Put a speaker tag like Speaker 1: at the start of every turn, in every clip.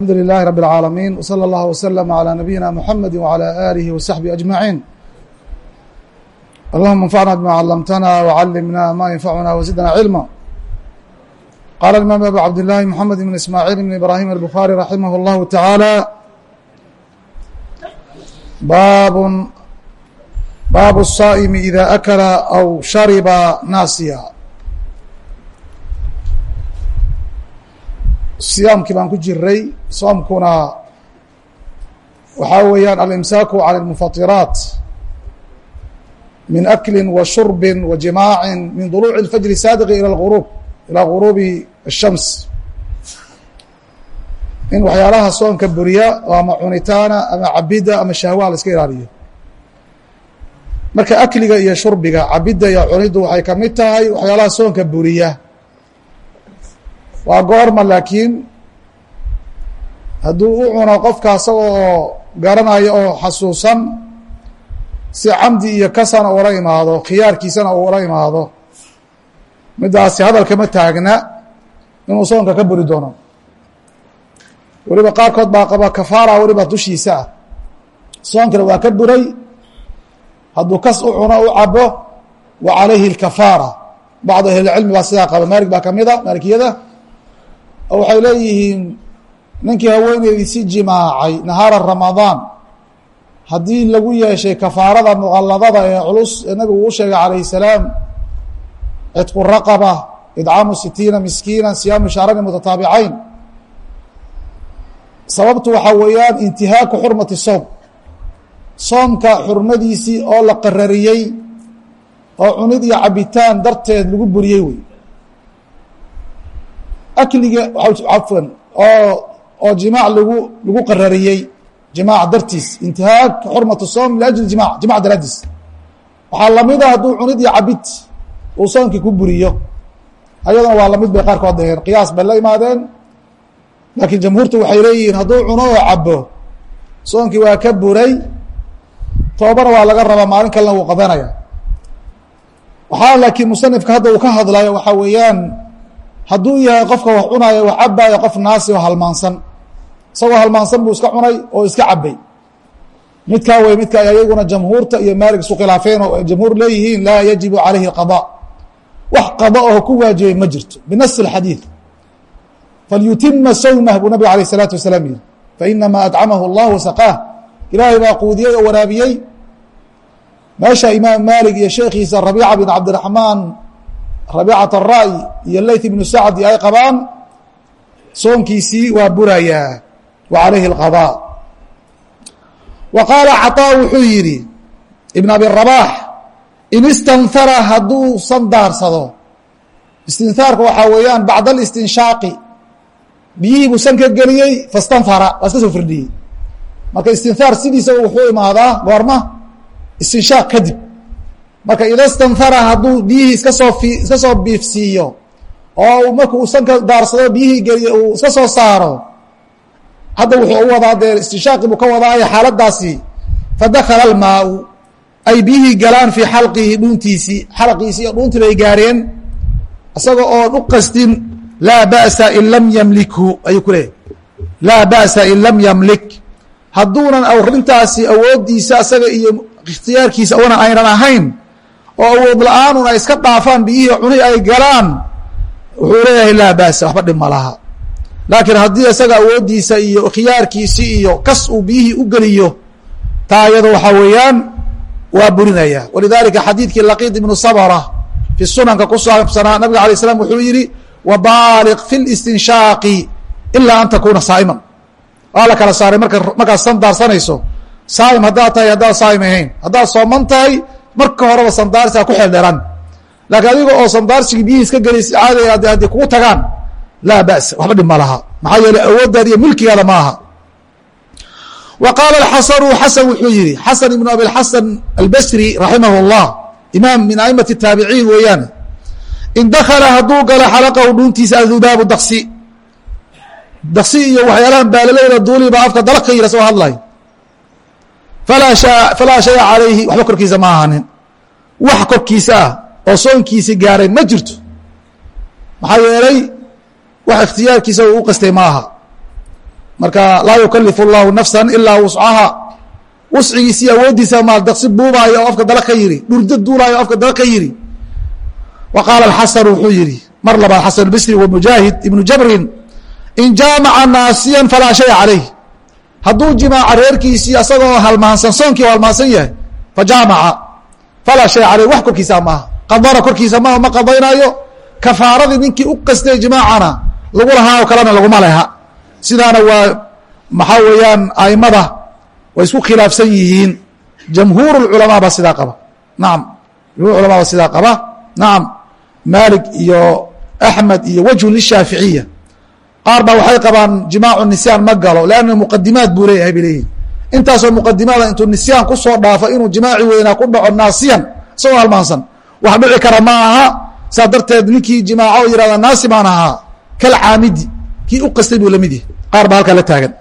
Speaker 1: الحمd لله رب العاalمين وصلى الله وسلم على نبيinا محمد وعلى آله وصحبه أجمعين اللهma انفعna بma علمتنا وعلمنا ma ينفعna وزدنا علما qال الإمام أبو عبد الله محمد بن إسماعيل بن إبراهيم البخاري رحimه الله تعالى bab bاب الصائم إذا أkل أو شhربa ناasيا siyaamkii baan ku jiray soomkuna waxaa weeyaan alimsaaku can اlmufatiraat min akli wa shurbi wa jimaaci min duluuci اlfajri saadiqi ilى اlgurub ilaa guruubi الshams in waxyaalaha soonka buriya oo ama cunitaana ama cabida ama shahwaha la iska ilaaliyo marka akliga iyo shurbiga cabidda iyo cuniddu waxay kamid tahay waxyaalaha soonka buriya waa goorma laakiin hadduu u cuno qofka asaga oo garanayo oo xasuusan si camdi iyo kasana ula imaado khiyaarkiisana uu ula imaado. Midaasi hadalkama taagna inuu soonka ka buri doono. Weliba qaarkood baa qaba kafaara weliba dushiisa ah. Soonkana waa ka buray hadduu kas u cuno u cabo wa calayhi اlkafaara bacdu ahlilcilmi baa sidaa qaba. Maalig baa kamida maalikiyada oo waxay leeyihiin ninkii haweeneydii jimaacay nahaara ramadaan haddii lagu yeeshay kafaarada muqaladada ee culus ee nabigu uu sheegay calayh salaam cidqu raqaba idcaamu sitiina miskiina siyaamu shahrani mutataabicayn sababtu waxaa weeyaan intihaaku xurmati soom. Soomka xurmadiisii oo la qarariyey oo cunid iyo cabitaan darteed lagu buriyey wey akliga cafwan oo jimaac lagu lagu qarariyey. Jimaac dartiis intihaak xurmatu soom liajli jimac jimac daraadiis waxaa lamida hadduu cunid iyo cabid uu soomkii ku buriyo. Ayadana waa la mid bay qaarkood dhaheen qiyaas bay la imaadeen. Laakiin jamhuurtu waxay leeyihiin hadduu cuno oo cabo soonkii waa ka buray toobana waa laga rabaa maalin kalena wuu qabanaya. Waxaa laakiin musanifka hadda uu ka hadlayo waxaa weeyaan hadduu yahay qofka wax cunaya wax cabaayo qof naasi oo halmaansan isagoo halmaansan buu iska cunay oo iska cabay midkaa wey midka ay ayaguna jamhuurta iyo maalig isu khilaafeen oo jamhuur leeyihiin laa yajibu calayhi qada wax qada oo ku waajibay ma jirto binasi اxadiiث falyutima sawmah buu nabig alayه الsalaatu wasalaam yihi fainama adcamahu اllah wasaqaah ilaahay baa quudiyey oo waraabiyey meesha imaam maalig iyo sheekhiisa rabiica bin cabdiraxmaan rabiicat ara'y iyo layth ibnu sacdi ay qabaan soonkiisii waa burayaa wa calayhi alqadaa. Wa qaala caطaa wuxuu yidhi ibn abi rabaax in istanhara hadduu sandaarsado. Istinhaarka waxaa weeyaan bacda alistinshaaqi biyihii buu san ka geliyey fastanhara waa iska soo firdhiyey. Marka istinhaar sidiisaba wuxuu imaadaa goorma istinshaaq kadib marka ida stanhara hadduu biyihii iska soo biifsiiyo oo marku uu sanka daarsado biyihii geliyo uu iska soo saaro hadda wuxuu wadaa dee istinshaaqi buu ka wadaayo xaaladaasi. Fadakala almaau ay biyihii galaan fii xalqihi dhuuntiisii xalqiisii iyo dhuuntii bay gaareen isaga oon u qastin laa ba'sa in lam yamlikhu ayuu ku laa ba'sa in lam yamlik. Hadduunan arrintaasi awooddiisa isaga iyo ikhtiyaarkiisa una aynan ahayn oo awood la'aanun ay iska dhaafaan biyihii cuni ay galaan wuxuu leeyahay laa ba'sa waxba dhib ma laha. Laakiin haddii isaga awooddiisa iyo khiyaarkiisii iyo kas uu biyihii u geliyo taa iyado waxaa weeyaan waa burinaya. Walidalika xadiidkii laqiid ibnu sabra fi sunanka ku saabsanaa nabiga alay slam wuxuu yihi wabaaliq fi listinshaaqi ilaa an takuuna saa'iman. Waa la kala saaray marka markaad sandaarsanayso saa'im haddaad tahay haddaad saa'im ahayn haddaad sooman marka horeba sandaarsiga ku xeel dheeran laakiin adiga oo sandaarsigii biyihii iska gelaysa caadaya ad hadday kugu tagaan laa ba'sa waxba dhib ma laha. Maxaa yeeley awooddaada iyo milkigaada ma aha. Wa qaala xasanu xasan wuxuu yihi xasan ibnu abi xasan albasri raximah اllah imaam min aimati taabiciin weeyaane in dakala hadduu galo xalaqahu dhuuntiisa adubaabu daksi daksi iyo waxyaalahan baalaleyda duuli baa afka dalaq ka soo hadlay falaa sha falaa shaya calayhi waxba korkiisa ma ahanin wax korkiisa ah oo soonkiisi gaaray ma jirto. Maxaa yeelay wax ikhtiyaarkiisa uu u qastay ma aha. Marka laa yukalifu اllahu nafsa ilaa wuscaha wuscigiisii awooddiisa maaldaqsi buubaayo oo afka dala ka yidhi dhurdo duulaayo afka dala ka yidhi wa qaala xasan wuxuu yidhi mar labaad xasan bisri wa mujaahid ibnu jabrin in jaamaca naasiyan falaa shaya calayh hadduu jimaaca reerkiisii asagoo halmaansan soonkii halmaansan yahay fa jaamaca. Falaa shaya caleyh wax korkiisa maaha qadana korkiisa maaha ma qadaynaayo kafaaradii ninkii u qastay jimaacana lagu lahaa oo kalena laguma leha. Sidaana waa maxaa weeyaan aimada way isku khilaafsan yihiin. Jamhuur culamaa ba sidaa qaba. Naam. Jamhur culamaa sidaa qaba. Nacam maalik iyo axmed iyo wejhun lishaaficiya qaar baa waxay qabaan jimaacu nisyaan ma galo lanna muqadimaad buu leeyahay bay leeyihiin intaasoo muqadimaada intuu nisyaan ku soo dhaafo inuu jimaaci weynaa ku dhaco naasiyan isagoo halmaansan wax dhici kara ma aha saa darteed ninkii jimaaco o yihahda naasi baan ahaa kalcaamidi kii u qastay buu la mid yahay. Qaar baa halkaa la taagan.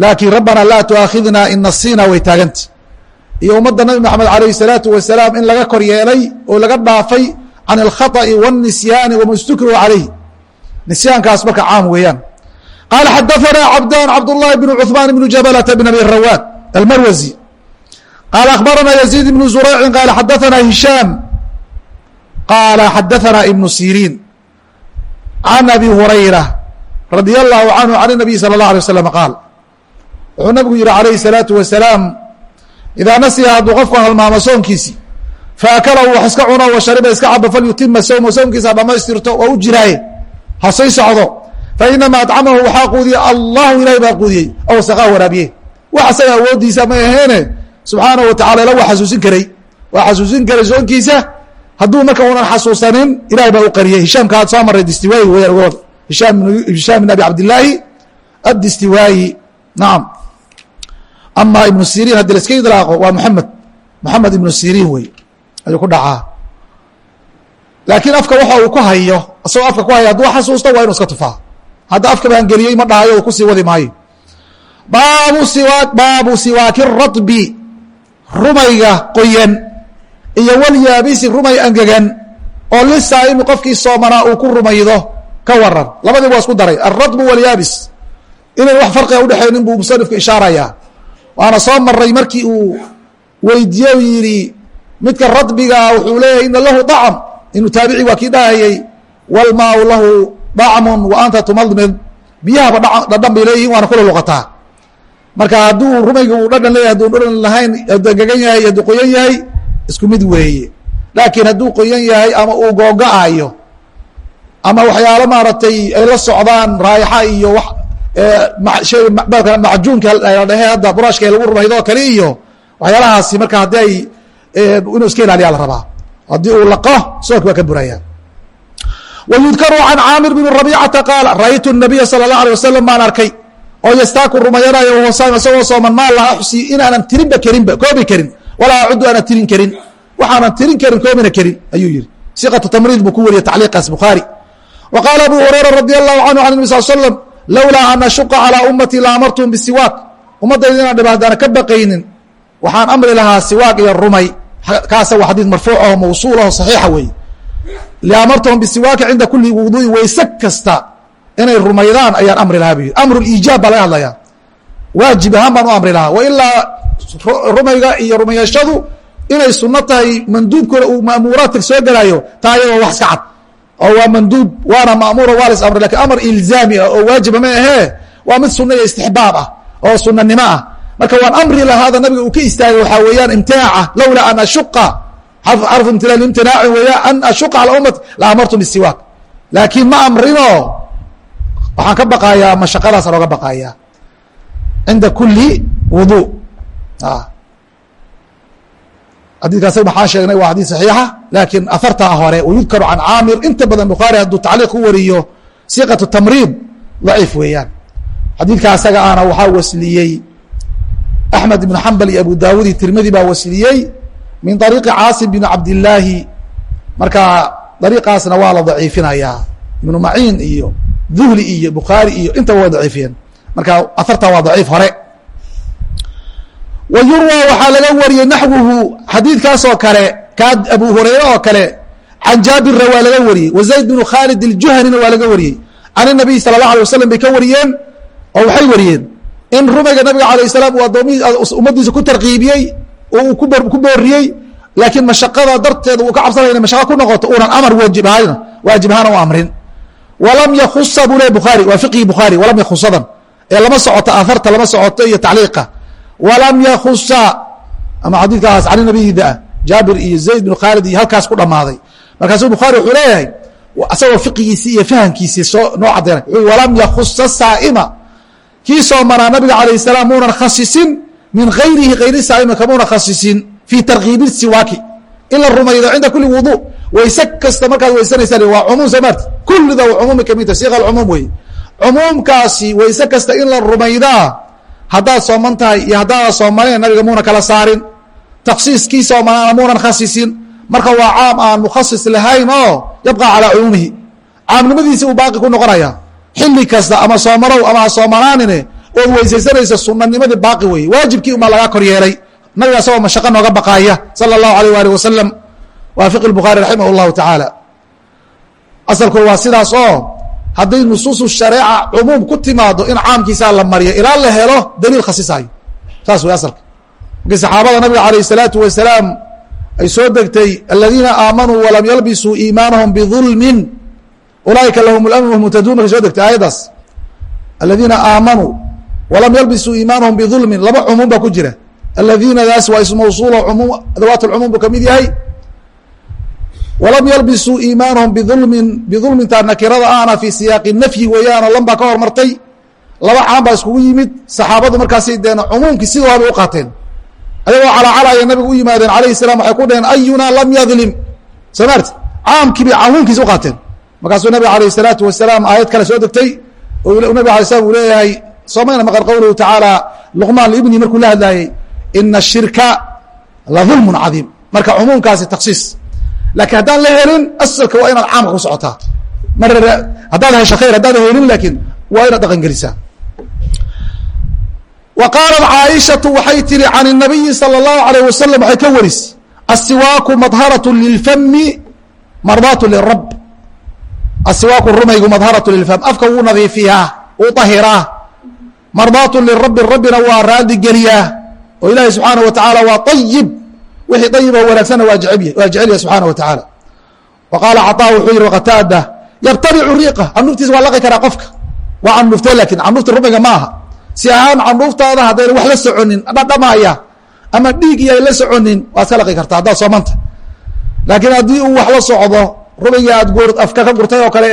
Speaker 1: Laakiin rabbanaa laa tuaakhidnaa in nasiina way taaganta iyo ummadda nabi maxamed alayhi salaatu wasalaam in laga kor yeelay oo laga dhaafay can alkhaطa'i waاnisyaani wama stukriu nisyaankaas marka caam weeyaan qaala xadaثana cabdan cabdالlahi bn cuثmaan bn jabalةa bn abi rawaad almarwazi qaala akhbarana yaزيid bn zurayci qaala xadaثana hishaam qaala xadaثana ibn siriin can abi hurayra radي الlahu canhu can الnabiy salى الlaه alيه waslam qaal wuxuu nabigu yihi alayhi الsalaaةu wasalaam idaa nasiya hadduu qofku halmaamo soonkiisi faakalahu wax iska cuno wa shariba iska cabo falyutima sowma soomkiisa dhamaystirto waa u jiraaye ha sii socdo. Fainama adcamahu waxaa quudiye allahu ilahay baa quudiyey. Ow waraabiye. Wax isaga awoodiisa may aheene subxaanaه wa tacala ila waa xasuusin karay. Waa xasuusin karay soonkiisa. Hadduu marka unan xasuusanin ilahay baa u qariyey. Hishaamka aad soo maray distiwaayi weyaan hishaam bin abi cabdillaahi addistiwaayi. Nacam ama ibnu siriin haddii la iska idlaaqo waa moxamed moxamed ibnu siriin wey. Ayuu ku dhacaa laakiin afka waxa uu ku hayo isagoo afka ku hayo hadduu xasuusto waa inu iska tufaa. Hadda afka baan geliyey ma dhahayo uu ku sii wadi maayo. Baabu siwaa baabu siwaaki radbi rumayga qoyan iyo walyaabisi rumay angegan oo lisaa'imi qofkii soomanaa uu ku rumaydo ka waran labadii waa isku daray. Alradbu walyaabis inay wax farqiga udhexaynin buu musanifku ishaarayaa. Waana soo maray markii uu weydiiye yidhi midka radbigaa wuxuu leeyahay ina lahu dacm inuu taabici waa kii dhahayey walmaau lahu dacmun wa anta tumadmid biyahaba dhadhan bay leeyihiin waana kula luqataa. Marka hadduu rumayga uu dhadhan leeyahy hadduu dhadhan lahayn hadduu engegan yahay hadduu qoyan yahay isku mid weeye. Laakiin hadduu qoyan yahay ama uu googo-ayo ama waxyaalo maaragtay ay la socdaan raayaxa iyo wax macjuunka la dhehe hadda buraashka lagu rumaydoo kale iyo waxyaalahaasi marka haddii inuu iska ilaaliyaa la rabaa haddii uu laqo soonka waa ka buraya wayudkaru can caamir bn rabicata qaala ra'aytu nabiya sala اlah alيه wasalam baan arkay oo yastaaku rumayanayo wahuwa saam isagoo sooman maa laa axsi inaanan tirinba kerinba koobi karin walaa acudu aanan tirin karin waxaanan tirin karin koobina karin ayuu yihi siqatu tamriid buu ku wariyey tacliiqaas bukhaari wa qaala abu hurayra radi allahu canhu can nabi sal slam lowlaa an ashuqa calىa ummatii la amartum bisiwaak ummaddayda inaan dhiba haddaana ka baqaynin waxaan amri lahaa siwaak iyo rumay kaasa waa xadiid marfuuc aho mawsuul aho saxiixa weeye liamartahum bisiwaaki cinda kuli wuduuin wayse kasta inay rumaydaan ayaan amri lahaa bu amru liijaab baa laga hadlayaa. Waajib ahaan baan u amri lahaa. Wa rumayga iyo rumayashadu inay sunno tahay manduubkuna uu ma'muuraadka soo gelaayo taa ayagoo wax iska cad. Oo waa manduub waana ma'muura waa las amri laakiin amar ilzaami ah oo waajiba ma ahee. Waa mid sunna iyo istixbaab ah oo sunanimo ah marka waan amri lahaada nabiga uu ka istaagay waxaa weeyaan imtinaaca lowlaa an ashuqa. Xarfu imtinaa imtinaacin weeyaan an ashuqa cala amartum bisiwaak laakiin ma amrino. Waxaan ka baqayaa mashaqadaasaan oga baqayaa cinda kuli wudu. Xadiikaas maxaa sheegnay waa xadiis saxiixa laakiin ahartaa hore wayudkaru can caamir. Inta badan bukhaari hadduu tacliiq ku wariyo siqatu tamriid daciif weeyaan. Xadiidka asaga ahna waxaa wasliyey axmed ibnu xambal iyo abu daawud iyo tirmidi baa wasliyey min ariiqi caasim bn cabdillaahi marka dariiqaasna waa la daciifinayaa ibnu maciin iyo duhli iyo bukhaari iyo intaba waa daciifiyeen marka ahartaa waa daciif hore wa yurwa waxaa laga wariyey naxwuhu xadiidkaasoo kale kaa abu hurayre oo kale can jaabirra waa laga wariyey wa zayd bnu khaalid iljuhanina waa laga wariyey can inabiy sala اlah alay waslam bay ka wariyeen oo waxay wariyeen in rumayga nabiga calayh salaam uu ummaddiisa ku tarqiibiyey oo uu ku booriyey laakiin mashaqada darteeda uu ka cabsanaya ina mashaqa ku noqoto unan amar waajibhaana waajibhaana u amrin. Walam yakusa buu leey bukhaari waa fiqigii bukhaari walam yakhusadan ee lama socota afarta lama socoto iyo tacliiqa. Walam yakusa ama xadiidkaas cali nabiyida ah jaabir iyo zayd binu khaalid iyo halkaas ku dhammaaday. Markaasuu bukhaari wuxuu leeyahay isagoo fiqigiisii iyo fahamkiisii soo noo caddeynay. Walam yakusa saa'ima kii soomanaa nabiga calayh salaam muunan khasisin min gayrihi hayri saa'ima kamuuna khasisin fii tarkiibi siwaaki. In la rumaydo cinda kuli wudu. Wayse kasta markaad weysanaysaan waa cumuum soo maarti kullida waa cumuumi kamidta siiqa alcumuum wey cumuumkaasi wayse kasta in la rumaydaa. Haddaad sooman tahay iyo haddaada soomanayn nabiga muuna kala saarin. Taksiiskii soomanaana muunan khasisin. Marka waa caam aan mukhasis lahayn oo yabqa calaa cumuumihi. Caamnimadiisi uu baaqi ku noqonaya xilli kasta ama soomanow ama ha ood weysaysanaysa sunanimadii baaqi weeye. Waajibkii umaa lagaa kor yeelay nabiga asagoo mashaqo nooga baqaaya sala allahu alayh waalih wasalam waa fiqi bukhaari raximah llahu tacaala asalku waa sidaas oo hadday nusuusu shareeca cumuum ku timaado in caamkiisaa la mariyo ilaa la helo daliil khasisaayo. Saas wey asalka. Markii saxaabada nabiga alayh الsalaatu wasalaam ay soo degtay aladiina aamanuu walam yalbisuu iimaanahum bidulmin ulaaika lahum اlamn whm muhtaduun markay soo degtay aayaddaas aladiina aamanuu walam yalbisuu iimaanahum bidulmin laba cumuum baa ku jira. Aladiinadaas waa ismawsuulo cumuum adawaat lcumuum buu ka mid yahay. Walam yalbisuu iimaanahum bidulmin bidulmintaa nakirada ahna fii siyaaqi nafyi weeyaanoo lan baa ka hormartay laba caan baa iskugu yimid saxaabadu markaasay deen cumuumkii sidoo habay u qaateen. Ayagoo calacalaya nabigu u yimaadeen alayhi salam waxay ku dhaheen ayunaa lam yadlim soo maarti caamkii bay cumuumkiisa u qaateen markaasuu nabiga alayh الsalaatu wasalaam aayad kale soo degtay oo nabig alay slam uu leeyahay soomayna maqan qowluhu tacaala luqmaan liibni markuu la hadlaayey ina الshirka la dulmun cadiim marka cumuumkaasi taksiis laakiin haddaan la helin asalka waa inaad caamka ku socotaa mar haddaad hesho khayr haddaad helin laakiin waa inaad dhaqan gelisaa wa qaalat caaishatu waxay tihi can الnabiyi salى الlahu alayh wasalam waxay ka waris asiwaaku madharaة lilfami mardaat lirab asiwaaku rumaygu madharatu lilfam afka wuu nadiifiyaa wuu ahiraa mardaatu lirabi rabbina waa raadi geliyaa oo ilaahi subxaana wa tacaala waa ayib wixii ayibo wanaagsanna waa waa jecelya subxaana wa tacaala wa qaala caطaa wuxuu yihi qataada yabtalicu riiqa canuuftiisa waa laqi karaa qofka waa canuufte laakiin canuufta rumayga ma si ahaan canuuftaada haddayna wax la soconin dhadhamaya ama dhiig iyo la soconin waad ka laqi kartaa haddaad soomanta laakiin haddii uu wax la socdo rumayga aad gur afka ka gurtay oo kale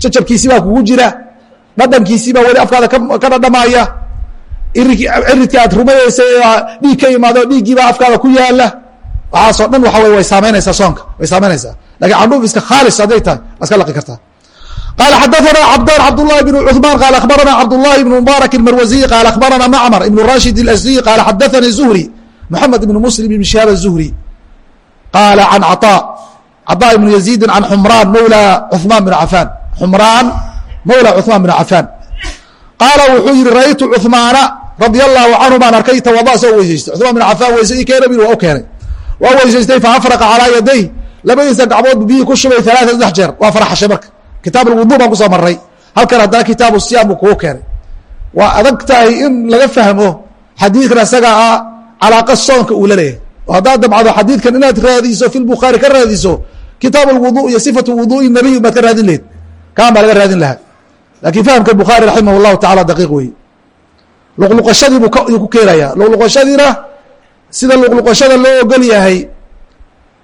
Speaker 1: jacabkiisi baa kugu jira dhadhankiisii baa weli afkaada ka dhadhamaya ciridkii aad rumayeysay dhiig ka imaado dhiiggiibaa afkaada ku yaala waxaasoo dhan waxa wey way saameynaysaa soonka way saameynaysaa lakin candhuuf iska khaalis hadday tahay waa iska laqi kartaa qala xadaثna cabdاn cabdالlahi بن cثman qala akhbarana cabdالlahi بن mbarak الmarwaziي qala akhbarana macmr ibn rashid الأsdiي qala xadaثani zuhri mحamed ibn muslim ibn shihaab الzuhri qala can caطاء cabaa ibnu yaziidin can xumraan mawla cumaan binu cafaan xumraan mawla cumaan binu cafaan qaala wuxuu yihi ra'aytu cumaana radia allahu canhu baan arkay tawada soo cumaan binu cafaan weysadii keena biru u keenay? Waa weysaystay faafraqa calaa yaday. Labadiisa gacmood biyii ku shubay alaaa saddex jeer. Waa faraxashay marka. Kitaab alwuduu baan ku soo marray. Halkan haddana kitaabu siyaam buu kugu keenay. Waa adag tahay in laga fahmo xadiidkan isaga ah calaaqa soonka uu la leeyahay haddaad damcdo xadiidkan inaad raadiso fi lbukhaari ka raadiso kitaab alwudu iyo sifatu wuduui nabiy baad ka raadin laheyd kaan baa laga raadin lahaa. Laakiin fahamka bukhaari raximah llahu tacala daqiiq weeye. Luqluqashadii buu yuu ku keenaya luqluqashadiina sida luqluqashada loo ogol yahay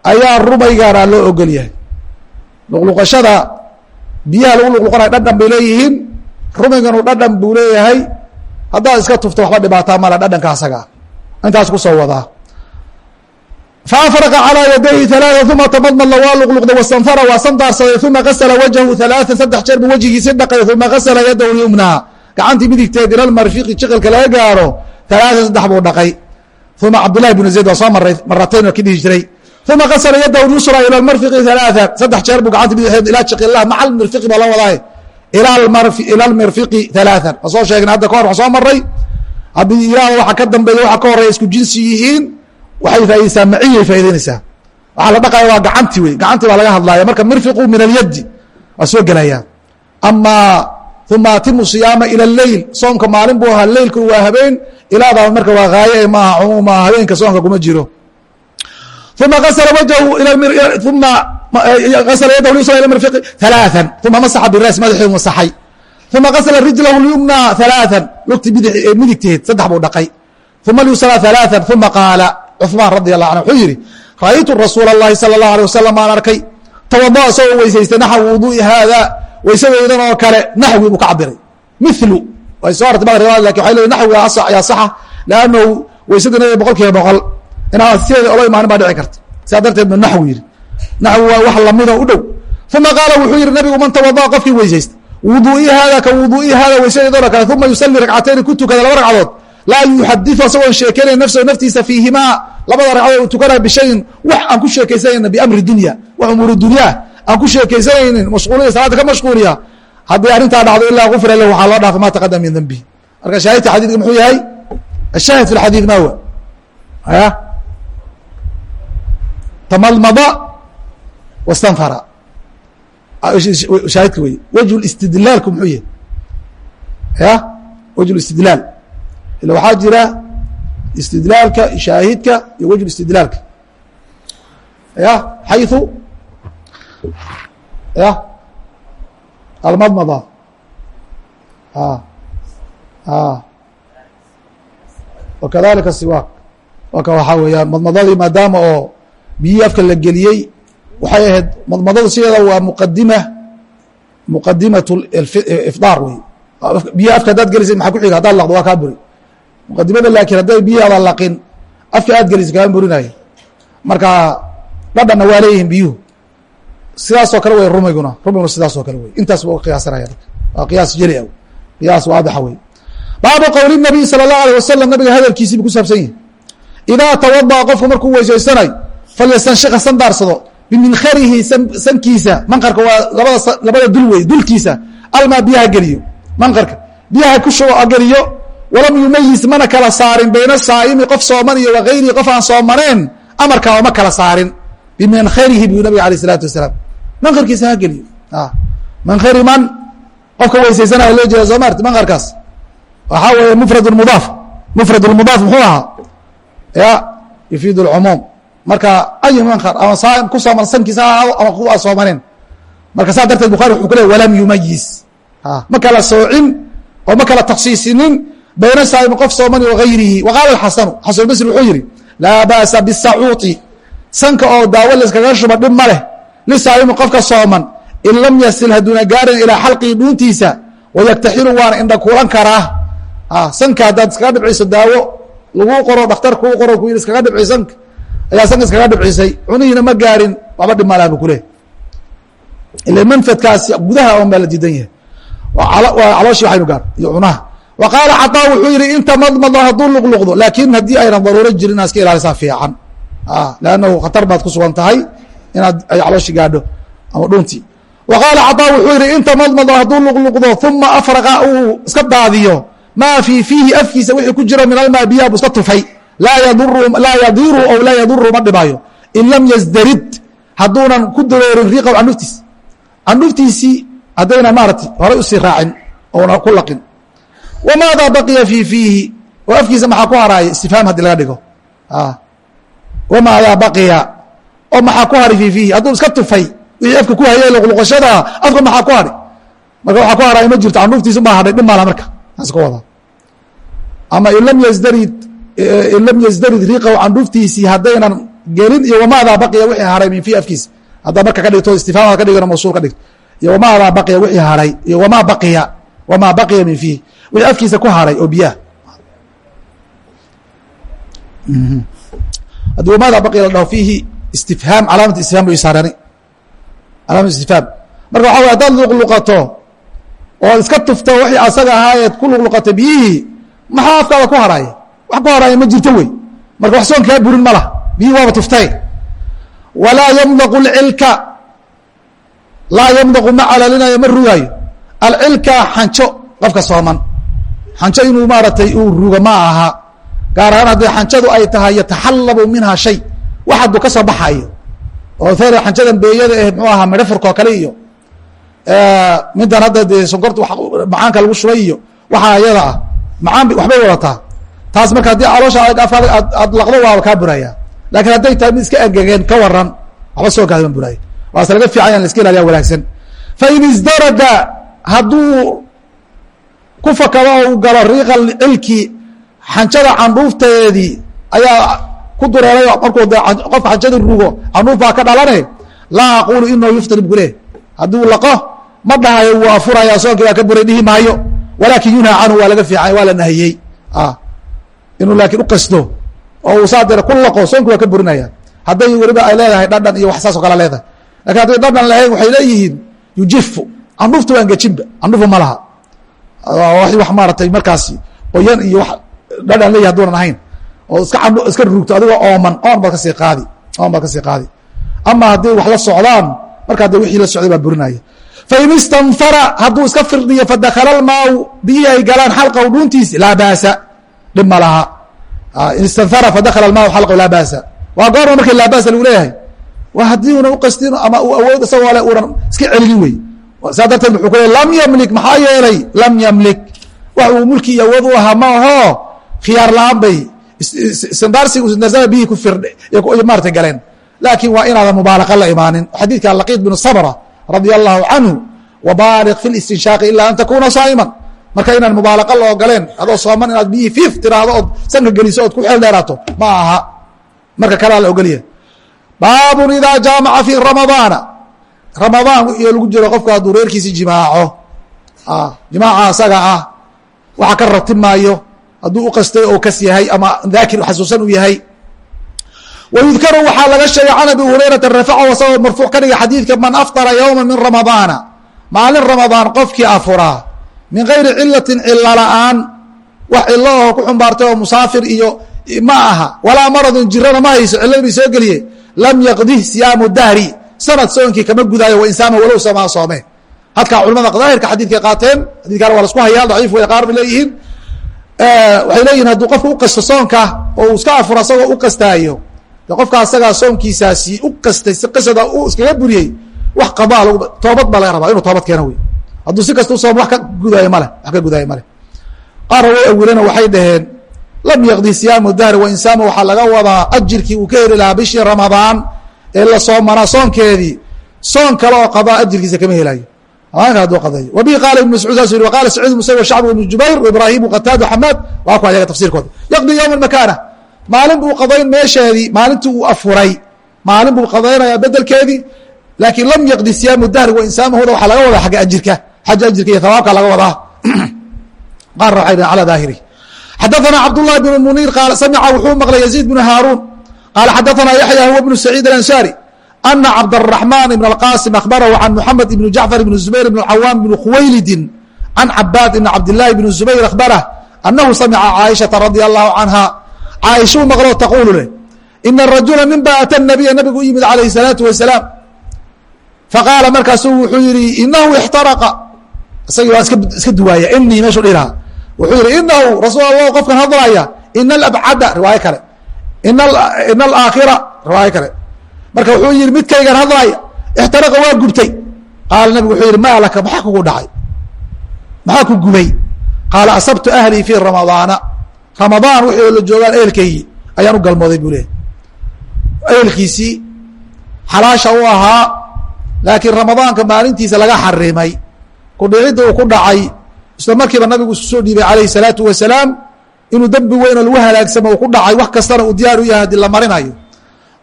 Speaker 1: ayaa rumaygana loo ogol yahay. Luqluqashada biyaha lagu luqluqanaya dhadhan bay leeyihiin. Rumayganu dhadhan buu leeyahay. Haddaad iska tufto waxba dhibaataa male dhadhanka asagaa intaas ku soo wadaa faafraqa calىa yadayhi ثaلaثa uma tamadmadla waa luqluqday wastanfara waa sandaarsaday uma gasla wajhu ثaلaثa saddex jeer buu wejigiisi dhaqay uma gasla yadahu lyumnaa gacantii midigteed ila marfiqi jiqilka laga gaaro ثaلaثa saddex buu dhaqay uma cabdالlahi بن zayd waa soo maray maratayn waa ki dhihi jiray uma gasla yadahu yusra ilى marfiqi ثaلaثa saddex jeer buu gacanta midigteed ilaa jiqilah maca mirfiqi baa la wadaa ilى lmirfiqi ثaلaثan waa soo sheegna hadda kahor waa soo maray haddii ilaah waxa ka dambeeya waxa ka horeya isku jinsi yihiin waxay faa'idaysaa maciyay faa'idaynaysaa waxaa la dhaqaya waa gacanti wey gacanti baa laga hadlaya marka mirfiqu min alyadi waa soo gelaya amaa uma atimu siyaama ilى leyl soomka maalin buu ahaa leylku waa habeen ilaadaaba marka waa haaye maaha cumuum maaha habeenka soomka kuma jiro uma asla wajhu uma asla yadahu lyusra ila mirfiqi ثalaaثa uma masaxa biraas madaxeedu masaxay uma gasla rijlahu lyumna ثalaaثa lugti midigteed saddex buu dhaqay uma lyusra ثalaaثa uma qaala cuثmaan radi الlah anه wuxuu yihi ra'aytu rasuula الlahi salى الlaه alيه wasalam aan arkay tawada isagoo weysaystay naxw wuduءi haada weysadeydan oo kale naxwi buu ka cabiray milu way soo artay bad riwayad lakin waxay leeyihin naxwiga ayaa saxa lannahu weysada nabiga boqol kiiba boqol inaan sideeda ola imaanin baa dhici karta sidaa darteed ba naxwi yihi naxwi waa wax lamida u dhow uma qaala wuxuu yihi nabigu man tawada'a qofkii weysaysta wuduu'i haada ka wuduu'i haada weysadeedoo kale uma yusalli ragcatayni ku tukada laba ragcadood laa yuxadiثu asagoon sheekeynayn nafsahu naftiisa fiihimaa labada ragcadood uu tukanaya bishayin wax aan ku sheekaysanayna biamri dunya wax umuuru dunyaa aan ku sheekaysanaynin mashquuliya salaada ka mashquuliya haddii arrintaa dhacdo ilaa gufira lahu waxaa loo dhaafay ma taqadama min dembihi marka shaahidka xadidka muxuu yahay? Ashaahid fi lxadiid ma wa ya tamalmada wastanfara shaahidka wey wajhu istidlaalku muxuu yahay? Ya wajhu istidlaal ila waxaa jira istidlaalka shaahidka iyo wajhu istidlaalka ya xayu ya almadmada. Wakadalika siwaak waka waxaa weeyaan madmadadii maadaama oo biyihii afka la geliyey waxay ahayd madmadadu sideeda waa muqadima muqadimat ifdaar wey biyihi afka haddaad gelisay maxaa ku xiga? Haddaad laqdo waa kaa buri muqadimada laakiin hadday biyihi adan laqin afka aad gelisay kaama burinayo marka dhadhanna waa leeyihiin biyuhu. Sidaasoo kale wey rumiguna rumiguna sidaasoo kale wey intaas ba qiyaasanaya waa qiyaas jeli a qiyaas waadixa wey baabu qowli nabiy sala allahu alيh wasalam nabiga hadalkiisii bu ku saabsan yihi idaa tawadaأa qofku markuu weysaysanayo falyastanshik ha sandaarsado biminkharihi sankiisa. Manqarka waa labada labada dul wey dulkiisa. Almaa biyaha geliyo. Manqarka. Biyaha ku shubo geliyo walam yumayis mana kala saarin bayna saa'imi qof sooman iyo waayrihi qof aan soomanayn amarkaa oma kala saarin. Bimankharihi buu nabiga alay isalaatu wasalaam mankarkiisa ha geliyo ah, mankhari man qofka weysaysanaya loo jeeda soo maart mankarkaas waxaa weeye mufrad mudaaf mufrad mudaaf muxuu ahaa? Ya yufiid اlcumuum marka ay mankar ama saaim ku sooman sankiisa ha ahaado ama ku aan soomaneen marka saa darteed bukhari wuxuu ku leey walam yumayis. Ah, ma kala soocin oo ma kala taksiisinin bayna saa'imi qof sooman wa gayrihi wa qaala xasanu xasan basri wuxuu yihi laa ba'sa bisacuuti sanka oo daawo layskaga shuba dhib ma leh lisaa'imi qofka sooman in lam yasil haduuna gaarin ilaa xalqii dhuuntiisa wayaktaxilu waana indha kulan karaa sanka haddaad iskaga dhibciso daawo laguu qoro dhakhtar kuu qoro ku yidhi iskaga dhibci sanka ayaa sanka iskaga dhibcisay cunihiina ma gaarin waxba dhib malaha bu kuleh ila manfadkaasi gudaha on baa la diidan yahay. Calooshii waxaynu gaar iyo cunaha wa qaala wuxuu yihi inta madmado hadduu luqluqdo laakin haddii aynan daruuro jirin iska ilaalisaa fiican lannahu khatar baad ku sugan tahay inaad ay calooshi gaadho ama dhuntii wa qaala wuxuu yihi inta madmado hadduu luqluqdo uma afraqa uu iska daadiyo maa fii fiihi afkiisa wixii ku jiro min almaa biyaha bu iska tufay laa yadiru o laa yaduru ma dhibaayo in lam ysdarid hadduunan ku daroorin riiqaw candhuftiis candhuftiisii haddayna maarata horay u sii raacin oona ku laqin wamaadaa baqiya fii fiihi oo afkiisa maxaa ku haraaya istifhaam haddii laga dhigo wamaadaa baqiya oo maxaa ku hari fii fiihi hadduu iska tufay wixii afka ku hayay luqluqashadaa afka maxaa ku hari marka waxaa ku haraaya ma jirto candhuftiisa baa hadhay dhib maala marka taas ka wadaa ama in lam ysdarid in lam ysdarid riiqaw candhuftiisii haddaynan gelin iyo wamaadaa baqiya wixii haray min fii afkiisa haddaa marka ka dhigto istifhaam ka dhigano mawsuul ka dhigto iyo wamaadaa baqiya wixii haray iyo wamaa baqiya wamaa baqiya min fiihi wixii afkiisa ku haray oo biyaha. Haddii wamaadaa baqiya la fiihi istifhaam calaamat istifham bu isaarani calaamat istifhaam. Marka waxa way haddaad luqluqato oo iska tufto wixii asaga ahaayeed ku luqluqato biyihii maxaa afkaada ku haraaya wax ku haraaya ma jirto wey. Marka wax soon kaa burin ma lah waaba tuftay. Walaa yamdaqu lcilka laa yamdaqu ma calalinayo ma rugaayo. Alcilka xanjo qofka sooman xanjo inuu maaratay uu rugo ma aha. Gaar ahaan haddii xanjadu ay tahay yataxallabu minha shay wax hadduu ka soo baxayo oo fere xanjadan beeyada eh muxuu ahaa midho furkoo kale iyo midan hadda dee sonkorta macaanka lagu shubay iyo waxaa ayada ah. Macaan waxbay wadataa. Taas marka haddii caloosha afkaada aad laqdo waaba kaa buraya laakiin hadday tahay mid iska engegeen ka waran waxba soo kaadama buraay. Waase laga fiican yan la iska ilaaliya wanaagsan. Fain isdarada hadduu ku fakado oo u galo riiqa cilki xanjada candhuufteedii ayaa ku dureeray markuu qofka xanjada rugo candhuuf baa ka dhalane? Laa aqulu inahu yuftir bule hadduu laqo ma dhahayo wuu afuraya soonkii baa ka buray dhihi maayo. Walaakin yunhaa canhu waa laga fiican waa la nahiyey. Inuu laakiin uqasdo oo uu saa dere ku laqo soonki waa ka burinaya. Hadday weliba ay leedahay dhadhan iyo wax saas kale leedahay. Lakin hadday dhadhan lahayn waxay leeyihiin yujifu candhuufta waa angejinba candhuufa ma laha wax maaratay markaasi qoyan iyo wax dhadhan leeyahy haduunan ahayn oo iska iska rugto adigoo ooman oon baad ka sii qaadi oon baad ka sii qaadi. Ama hadday wax la socdaan markaa de wixii la socday baa burinaya. Fain istanfara hadduu iska firdhiyo fadakala lmaau biyihii ay galaan xalqahu dhuuntiisi laa baasa dhib ma laha. In istanfara fadakala lmaau xalqahu laa baasa. Waa goorma markii laa baasa lagu leeyahay. Waa haddii una uqastin ama awood isagoo le unan iska celinin wey saa darteed muxuu ku lam yamlik maxaa yeelay lam yamlik. Wax uu mulki iyo awood u lahaa ma aho khiyaar la'aan bay sandaarsiga narsada biyihii ku firdhe maarata galeen. Laakiin waa inaadan mubaalaqa la imaanin. Xadiidka laqiid binu sabra radia allahu canhu wabaaliq fi listinshaaqi ilaa an takuna saa'iman. Marka inaan mubaalaqa la ogoleen adoo sooman inaad biyihii fiif tiraahdo ood sanka geliso ood ku xeel dheeraato ma aha. Marka kalea la ogolya baabun idaa jaamaca fi ramadaana ramadaan iyo lagu jiro qofku hadduu reerkiisi jimaaco jimaaca asaga ah waxa ka ratib maayo hadduu uqastay oo kas yahay ama daakir xasuusan uu yahay. Wayudkaru waxaa laga sheegay can abi hurayrata rafacahu asagoo marfuuc ka dhiga xadiidka man aftara yowma min ramadaana maalin ramadaan qofkii afuraa min gayri cilatin cilo la'aan wax cilo aho ku xumbaartay oo musaafir iyo ma aha walaa maradun jirana ma hayso cilada bay soo geliye lam yaqdih siyaamu dahri sanad soonkii kama gudaayo wa insaama walow samaa soome. Halkaa culamada daahirka xadiidkay qaateen xadidkaana waa lasku hayaa daciif wey qaar bay leeyihiin. Waxay leeyihiin hadduu qofka uqasto soonka oo uu iska afuro asagoo u qastaayo de qofka asagaa soonkiisaasi u qastay si qasada iskaga buriyey wax qadaa lag toobad baa laga rabaa inuu toobad keeno wey hadduu si kasta usoom wax ka gudaayo male wax ka gudaayo male qaarna way awilena waxay dhaheen lam yaqdi siyaamu dahri wa insaama waxaa laga wadaa ajirkii uu ka heli lahaa bishii ramadaan ee la soomanaa soonkeedii soon kale oo qadaa ajirkiisa kama helayo. Maalinka haduu qadayo wabihi qaala ibn mascuud saas yuri wa qaala saciid musawi shacbi ibnu jubayr waibraahimu qataad xamaad waa ku ayaga tafsirkooda yaqdi yowma makaana maalin buu qadayn meesheedii maalintii uu afuray. Maalin buu qadaynayaa bedelkeedii laakiin lam yaqdi siyaamu dahri wa insaamahuda waxaa laga wadaa agga ajirka. Xagga ajirka iyo hawaabka laga wadaa. Qaarna waxay dhn calaa daahiri. Xadaanaa cabdullahi bnu muniir qaal samica wuxuu maqlay yaziid bnu haaruun qaala xadaثana yaxya huwa bnu saciid alansaari ana cabdالraxmaan ibn اlqasim akhbarahu can muxamed ibn jacfar ibn zubayr ibn cawaam ibn khuwaylidin can cabaad ibn cabdillahi ibn zubayr akhbarah anahu samica caaishaةa radia allahu canha caaishuu maqlo taquulu leh ina rajula nin ba ata nabiya nabigu u yimid calayh الsalaatu wasalaam faqaala markaasuu wuxuu yihi inahu ixtaraqa isagii waa iska duwaaya inii meeshuu dhihi lahaa wuxuu yihi inahu rasuul allah qofkan hadlaya ina alabcada riwaayo kale ina alaakhira riwaayo kale. Marka wuxuu yihi midkaygan hadlaya ixtaraqa waa gubtay. Qaala nabigu wuxuu yihi maa laka maxaa kugu dhacay? Maxaa ku gubay? Qaala asabtu ahlii fii ramadaana ramadaan wixii la joogaan ehelkaygii ayaan u galmooday buu leehay ehelkiisii xalaasha u ahaa laakiin ramadaanka maalintiisa laga xarimay. Kudhicidda uu ku dhacay isla markiiba nabigu soo dhiibay calayhi salaatu wasalaam inuu dembi weynoo lagu halaagsamo ku dhacay wax kastana uu diyaar u yahay haddii la marinayo.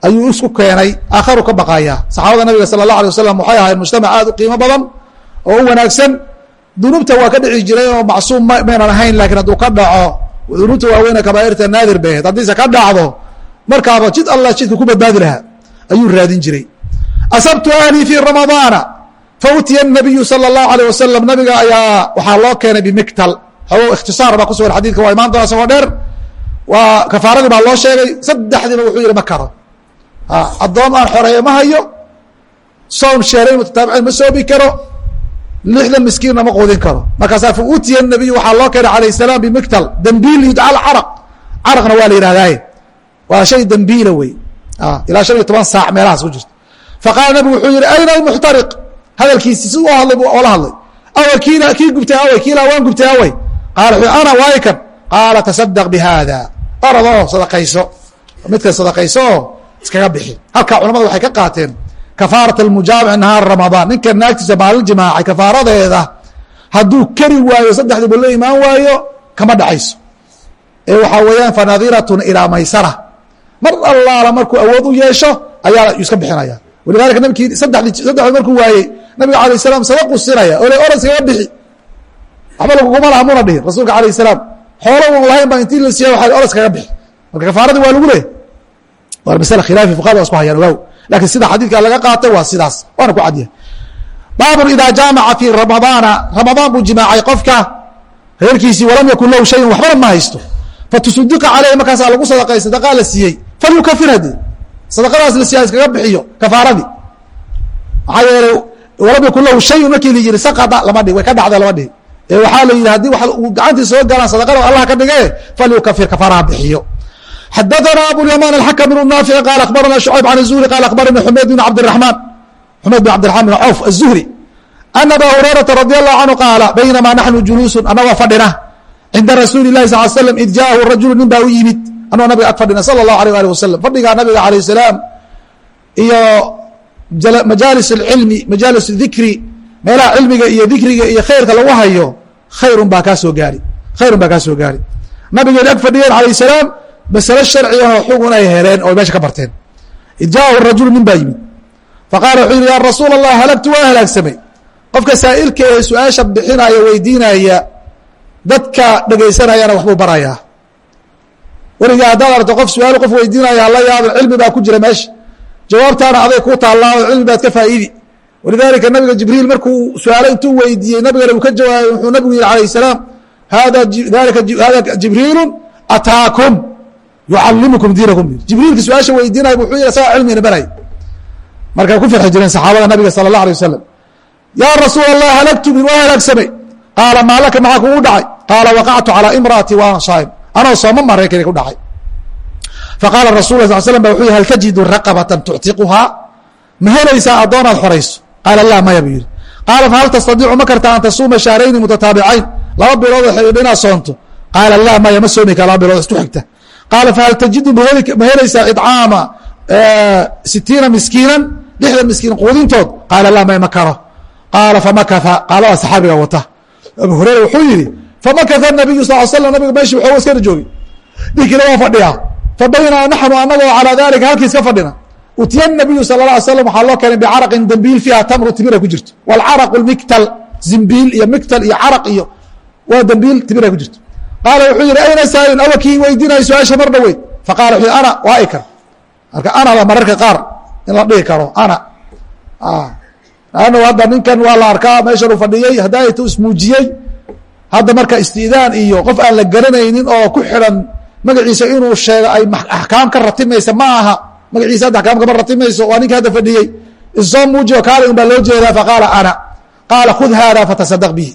Speaker 1: Ayuu isku keenay aakharu ka baqayaa saxaabada nabiga sala allah alay wasalam waxay ahayd mujtamac aad u qiimo badan oo u wanaagsan. Dunuubta waa ka dhici jiray oo macsuum maynan ahayn laakiin hadduu ka dhaco dunuubta waaweyne kabaairta naadir ahayd haddiise ka dhacdo markaaba jid allah jidka ku badbaadi lahaa ayuu raadin jiray. Asabtu ahlii fii ramadaana fautiya nabiyu sala allahu alayh wasalam nabiga ayaa waxaa loo keenay bimiktal xogo ikhtisaar baa kusugan xadidka waa imaan doona isagoo dheer. Waa kafaaradii baa loo sheegay saddexdiiba wuxuu yihi ma karo. Addoon aan xoreeyo ma hayo. Sown sheerayn mutataabiciin ma soobi karo. Lixdan miskiinna ma quudin karo. Markaasaa fautiya nabiyu waxaa loo keenay alayh salaam bimiktal dambiil yudcal caraq. Caraqna waa la yidhahdaaye waa shay dambiila wey. Ilaa shan iyo toban saac meelahaas ku jirto. Faqaala nabigu wuxuu yihi ayna almuxtariq hadalkiisi si u hadlay buu oola hadlay. Awa kiila kii gubtay awey kiila waan gubtay wuxuu ana waay kan? Qaala tasadaq bihada orodoo sadaqayso. Midka sadaqayso iskaga bixi. Halkaa culamada waxay ka qaateen kafaarat almujaamic nahaar ramadaan. Ninka naagtiisa maalin jimaacay kafaaradeeda hadduu keri waayo saddexdiiba la imaan waayo kama dhacayso. Ee waxaa weeyaan fanadiratun ilaa maysara. Mar allaala markuu awood u yeesho ayaa iska bixinaya. Walidalika nabkii saddexdi saddexdi markuu waayey nabiga alayh salam sadaqu sinaya oo le oran iskaga bixi waxba laguguma laha muna dhihin. Rasuulka alayh salaam xoolo un lahayn baa intii la siiya waa oran iskaga bixi. Marka kafaaradii waa lagu leeyahy waa masale khilaafi fuqahada waa isku hayaan ogaaw laakiin sida xadiidka laga qaatay waa sidaas. Waana ku cadyahay baabun idaa jaamaca fii ramadaana ramadaan buu jimaacay qofka reerkiisii walam yakun lahu shayun waxbana ma haysto. Fatusudiqa caleyhi markaasaa lagu sadaqay sadaqaa la siiyey. Falyukafir hadi sadaqadaas la siiya iskaga bixiyo kafaaradii maxaa yeelay walam yakun lahu shayun markii la yihi saqada lama dhig way ka dhacda lama dhihi waxaa la yidhi haddii uu gacantii soo galaan sadaqada allah ka dhige falyukafir kafaaraha bixiyo. Xadaana abuyamaan alxakam bnu naafici qaala akhbarana shucayb can zuhri qaala akhbarani xumeyd bn cabdiamaan xumeyd bin cabdiraxman bn cawf azuhri an aba hurayrata radi allahu canhu qaala baynamaa naxnu juluusun anagoo fadhina. Cinda rasuuli lahi sal slam id jaaahu rajulu nin baa u yimid. Anagoo nabiga ag fadhina sala allahu alيh ali wasalam fadhigaa nabiga alayh salaam iyo majaalis اcilmi majaalis dikri meelaha cilmiga iyo dikriga iyo khayrka lagu hayo khayrun baa kaa soo gaari. Khayrun baa kaa gaari. Nabigeen ag fadhiyeen alayh salaam masale sharcigaho xugun ay heleen oo meesha ka barteen. Id jaahu rajulu nin baa yimid faqaala wuxuu yihi ya rasuul allah halagtu waa halaagsamay qofka saa'ilka ee su'aasha bixinaya weydiinaya dadka dhegaysanayana waxbuu barayaa. Weligaa haddaad arto qof su'aal qof weydiinaya hala yaabin cilmi baa ku jira meesha jawaabtaana aday ku taallaa oo cilmi baad ka faa'idi walidaalika nabiga jibriil markuu su'aalo intuu weydiiyey nabigana uu ka jawaabay wuxuu nabigu yihi alayh salaam hada jibriilu ataakum yucalimukum diinakum jibriilka su'aasha weydiinaya wuxuu yihi asagaa cilmigana baray markay ku farxi jireen saxaabada nabiga sala allah alay wasalam yaa rasuul allah halagtu min waa halaagsamay qaala maalaka maxaa kugu dhacay qaala waqactu calaa imraati waana shaa'im anoo sooma maraykan ku dhacay faqaala rasul la sal slam ba wuxuu yihi hal tajidu raqabatan tuctiquhaa ma helaysaa addoonaad xorayso qaala laa maya buu yihi qaala fahal tastadiicu ma kartaa an tasuuma shahrayni mutataabicayn laba bilood xidhiidha inaad soonto qaala laa maya ma soomi kara laba bilood isku xigta qaala fahal tajidu ma helaysaa idcaama sitiina miskiinan lixdan miskiin quudintood qaala laa maya ma karo qaala famakatha qaaladaa saxaabiga wata abu hureyra wuxuu yihi famakatha nabiyu sal slam nabiga meeshii waxooga iskana joogi ninkiina waa fadhiyaa fabaynaa naxnu anagoo calaa dalika halkiis ka fadhina utiya nabiyu sala la slam waxaa loo keenay bicaraqin dambiil fiiha tamru timira ku jirto waalcaraqu miktal zimbiil iyo miktal iyo caraq iyo waa dambiil timira ku jirto qaala wuxuu yihi ayna saalin awa kii weydiinayo su'aasha mar dhaweyd faqala wuxuu ana waa ikar marka anada mararka qaar in la dhihi karo ana hadda ninkan waa la arkaa meeshan uu fadhiyey hadaayato ismuujiyey hadda marka istidaan iyo qof aan la garanaynin oo ku xiran magaciisa inuu sheego ay axkaam ka ratimaysa ma aha magaciisa hadda axkaam kama ratimayso waa ninka hadda fadhiyey. Isoo muujiyo kaale un baa loo jeedaa faqaala ana. Qaala khud haada fatasadaq bihi.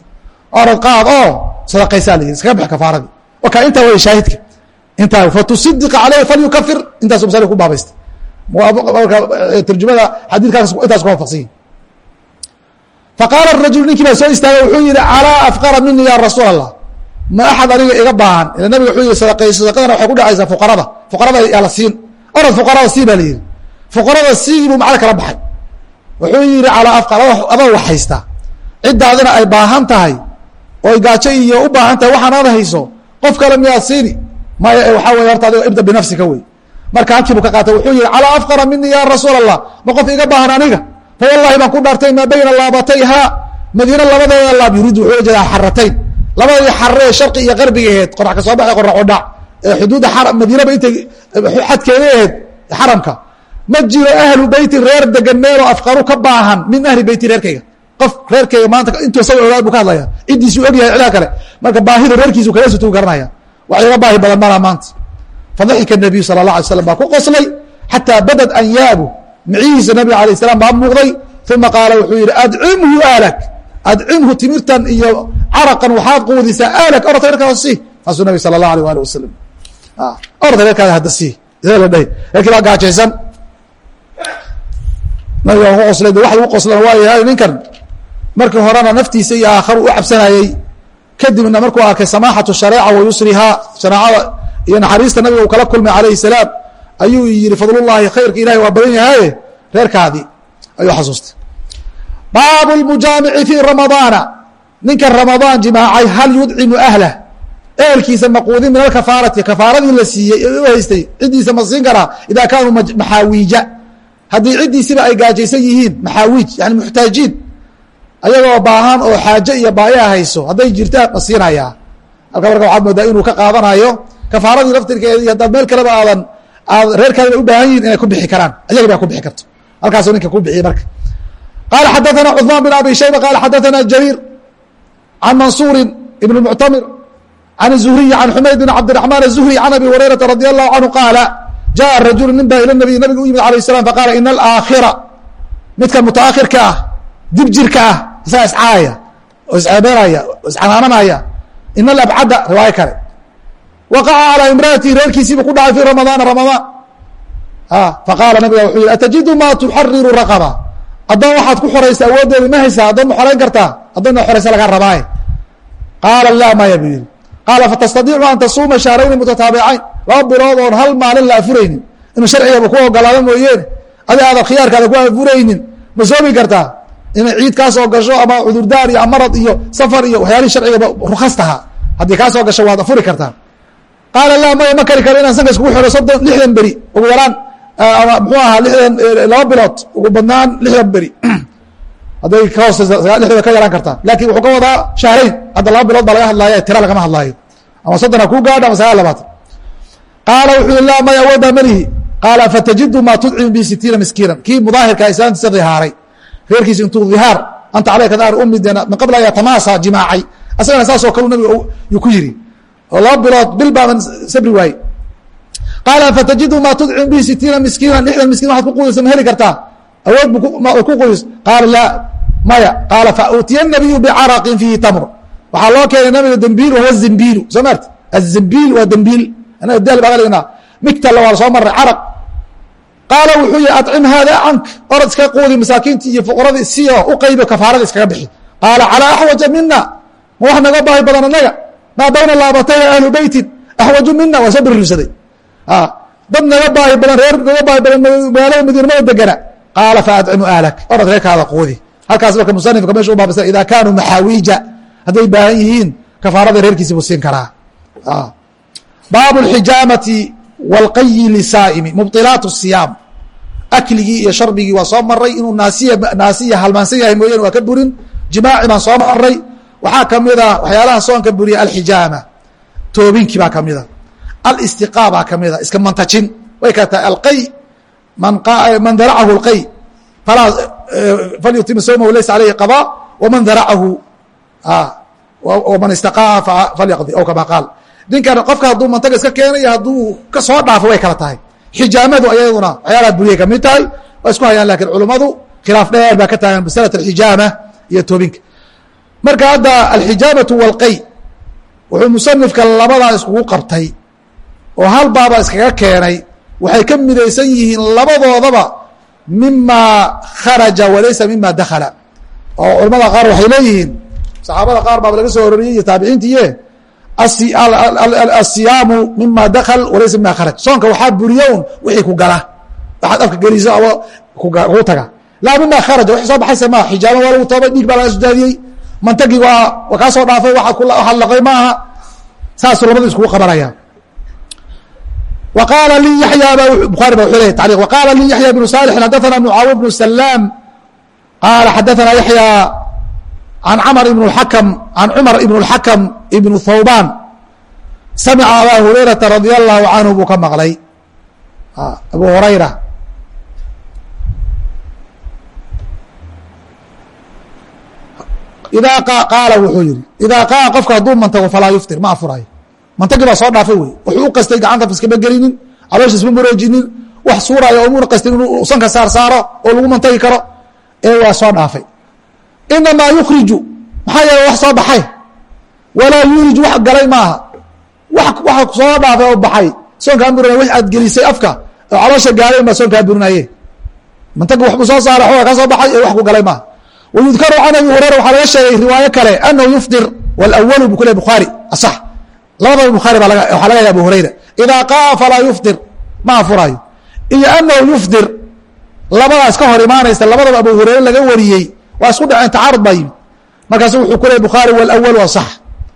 Speaker 1: Orod qaad oo sadaqaysaa la yidhi iskaga bix kafaaradii waka intaa way shaahidka. Intaa fatusidiqa caleyhi falyukafir. Intaasu masali ku baabaystay. Turjumada xadiidkaas intaas ku waafaqsan yihiin faqaala rajul ninkii baa soo istaagay wuxuu yihi calaa afqara mini ya rasuul allah ma axad aniga iga baahan. Ila nabiga wuxuu yihi sadaqayso sadaqadana waxay ku dhacaysaa fuqarada. Fuqarada yaa la siin orod fuqarada sii baa la yihi fuqarada sii buu macno kala baxay. Wuxuu yihi calaa afqar adoo wax haystaa ciddaadina ay baahan tahay oy gaajo iyo u baahan tahay waxaan aad hayso qof kale miyaad siini. Maya waxaa wey horta adigo ibda binafsika wey. Marka halkii buu ka qaatay wuxuu yihi calaa afqara mini ya rasuul allah ma qof iga baahan aniga? Fa wallahi baan ku dhaartay maa bayna laabatayhaa madiina labadeeda laab yuriid wuxuu jeedaa xaratayn labadii xare ee sharqi iyo qarbiga aheed qorax ka soo baxay qorax u dhac xuduudda madiinaba intay xadkeeda aheed xaramka. Ma jiro ahlu beyti reer degan meeloo afqaru ka baahan min ahli beyti reerkayga. Qof reerkayga maanta intuu isaga ogaad buu ka hadlaya ciddiisuu ogyahay cidaa kale. Marka baahida reerkiisu kala sutuu garanaya wax iga baahi badan malaa maanta. Fadaxika nabiyu sala allah alay slam baa ku qoslay xataa badad anyaabu micihiisa nabiga alayh salam baa muuqday. Uma qaala wuxuu yihi adcimhu aalak. Adcimhu timirtan iyo caraqan waxaad quudisaa aalak orta reerkaada sii saasuu nabig sala allah alيh ali wasalam orta reerkaada hadda sii dhahy reerkii baa gaajaysan. Nabiga ku qoslay de wax lagu ninka ramadaan jimaacay hal yudcimu ahlah ehelkiisa maquudin min alkafaarati kafaaradii la siiyey ee u haystay ciddiisa ma siin karaa idaa kaanuu maxaawiija haddii ciddiisiba ay gaajaysan yihiin maxaawiij yani muxtaajiin ayagoo baahan oo xaaje iyo baaya hayso hadday jirtaan ma siinayaa halka marka waxaad moodaa inuu ka qaadanayo kafaaradii laftirkeedii haddaad meel kaleba aadan aad reer kaleba u baahan yihin inay ku bixi karaan ayaga baa ku bixi karto halkaasuu ninka ku bixiyey marka qaala xadaثana cثmaan بn abi shayba qaala xadaثana jariir can mansuuri ibn muctamir can الzuhriyi can xumayd bn cabdiرaحmaan الzuhri can abi hurayrata radي الlahu canhu qaala jaءa rajulu nin baa ilى nabiy nabiga u yimid alayه الslam faqaala ina alaakhira midka mutaakhirka ah dib jirka ah isaa iscaaya oo isceebeeraya oo iscanaananaya ina alabcada riwaayo kale waqaca calىa imraatihi reerkiisiibu ku dhacay fi ramadaana ramadaan faqaala nabiga wuxuu yihi atajidu ma tuxariru raqaba addoon waxaad ku xoraysa awooddeeda ma haysaa addoon ma xorayn kartaa addoonna xoraysa lagaa rabaaye qaala laa maya buu yihi qaala fatastadiicu an tasuuma shahrayni mutataabicayn laba bilood oon hal maalin la afuraynin inuu sharcigaba ku ogolaado mooyeene adi aadan khiyaarkaada ku afuraynin ma soomi kartaa inay ciid kaa soo gasho ama cudurdaar iyo marad iyo safar iyo waxyaalihii sharcigaba rukas tahaa haddii kaa soo gasho waad afuri kartaa qaala laa maya ma kari karo inaan sanka iskugu xiro soddon lixdan beri ugu yaraan muxuu ahaa lixdan laba bilood ugu badnaan lixdan beri hadday ka hoose lixdan ka yaraan kartaa laakiin wuxuu ka wadaa shahrayn hadda laba bilood baa laga hadlaaya tira lagama hadlaayo ama soddon ha kuu gaadho ama sagaal labaatan qaala wuxuu yihi laa maya awoodaa malihi. Qaala fatajidu maa tudcimu bi sitiina miskiinan. Kii mudaahirka islaantiisa dhihaaray reerkiisa intuu dhihaar anta caleyka daar umidena min qabl an yatamaasa jimaacay. Asagana saasoo kale nabiga ku yidhi. Oo laba bilood bil baaban sabri waaye qaala fatajidu maa tudcimu bihi sitiina miskiinan. Lixdan miskiin waxaad ku quudaysa ma heli kartaa? Awood ku qudays qaala laa maya. Qaala fautiya nabiyu bicaraqin fiihi tamr waxaa loo keenay nabiga dembiil wahuwa zimbiilu soo maarti azimbiil waa dembiil anaga daal baa dhignaa migtalla waa soo maray caraq qaala wuxuu yihi acim haada cank. Orad iska quudi masaakiintii iyo fuqradii siyo u qaybo kafaarada iskaga bixi. Qaala calaa axwaja mina ma wax naga baahi badan anaga maa bayna laabatayha ahlu beytin? Axwaju mina waa soo biriirsaday dad naga baahi badan reer naga baahi badan magaalada madiinamada degana qaala faadcimu ahlak orad reerkaada quudi. Halkaas marka musanifka meesha u baabasa ida kaanuu maxaawiija hadday baahan yihiin kafaarada reerkiisi buu siin karaa baabu اxijaamati wاlqayi lisaa'imi mubطilaat الsiyaam akligii iyo sharbigii waa soo maray inuu naasiya naasiya halmaansan yahay mooyane waa ka burin jimaaci baan soo maray waxaa kamida waxyaalaha soonka buriya alxijaama toobinkii baa kamida alistiqaa baa kamida iska mantajin way kala tahay alqay man daracahu اlqay falyutima sowmahu laysa alayhi qada wman daracahu wman istaqaa falyaqdi aw kama qaal. Ninkan qofka hadduu mantaga iska keenay hadduu ka soo dhaafo way kala tahay. Xijaamadu ayaduna waxyaalaha buriyay ka mid tahay waa isku hayaan laakiin culummadu khilaaf dheer baa ka taagan masalat alxijaama iyo toobinka. Marka hadda alxijaamatu walqay wuxuu musanifka labadaa iskugu qabtay oo hal baaba iskaga keenay waxay ka midaysan yihiin labadoodaba mima kharaja walaysa mima dakhala. Oo culamada qaar waxay leeyihiin saxaabada qaar baaba laga soo ororiyey iyo taabiciintiiye asiyaamu mima dakl walaysa mima kharaj. Soonka waxaa buriyown wixii ku gala. Waxaad afka geliso aba ku taga. Laa mima kharaja wx soo baxayse maa xijaabo waa lagu toobay dhiig baa laga sudaadiyey mantagigu waa kaa soo dhaafay waxaad laqay maaha. Saasuu labadu iskugu qabanaya qaala li yaya buaari ba le tari qaala li yaxya bnu salixin xadana mucaawi bnu salaam qaala xadana yaya an cumar ibn اxakm ibnu thawbaan samca abaa hurayrata radia allahu canhu buu ka maqlay abu hurayra idaa qaala wuxuu yihi idaa qaaa qofka hadduu mantago falaa yuftir ma afurayo mantagii baa soo dhaafay wey wuxuu u qastay gacanta iskama gelinin caloosha isma maroojinin wax suurayo omuna qastin inuu sanka saar saaro oo lagu mantagi karo ee waa soo dhaafay inamaa yukriju maxaa yeele wax soo baxay walaa yuuliju wax galay maaha waxa soo dhaafay oo baxay soonkaa burinay wax aad gelisay afka oo caloosha gaadeen baa soonkaa burinaye mantagi waxbuu soo saara xooga ka soo baxay wax ku galay maaha wayudkaru can abi hurayra waxaa laga sheegay riwaayo kale anahu yufdir wاlأwalu bu ku le bukhaari asax labadaba bukhaari waxaa laga ya abu hurayra idaa falaa yufdir ma afuraayo iyo anahu yufdir labadaas ka hor imaanaysa labadaba abu hurayre laga wariyey waa isku dhaceen tacaarud baa yimid markaasu wuxuu ku leey bukhaari wاlأwal asax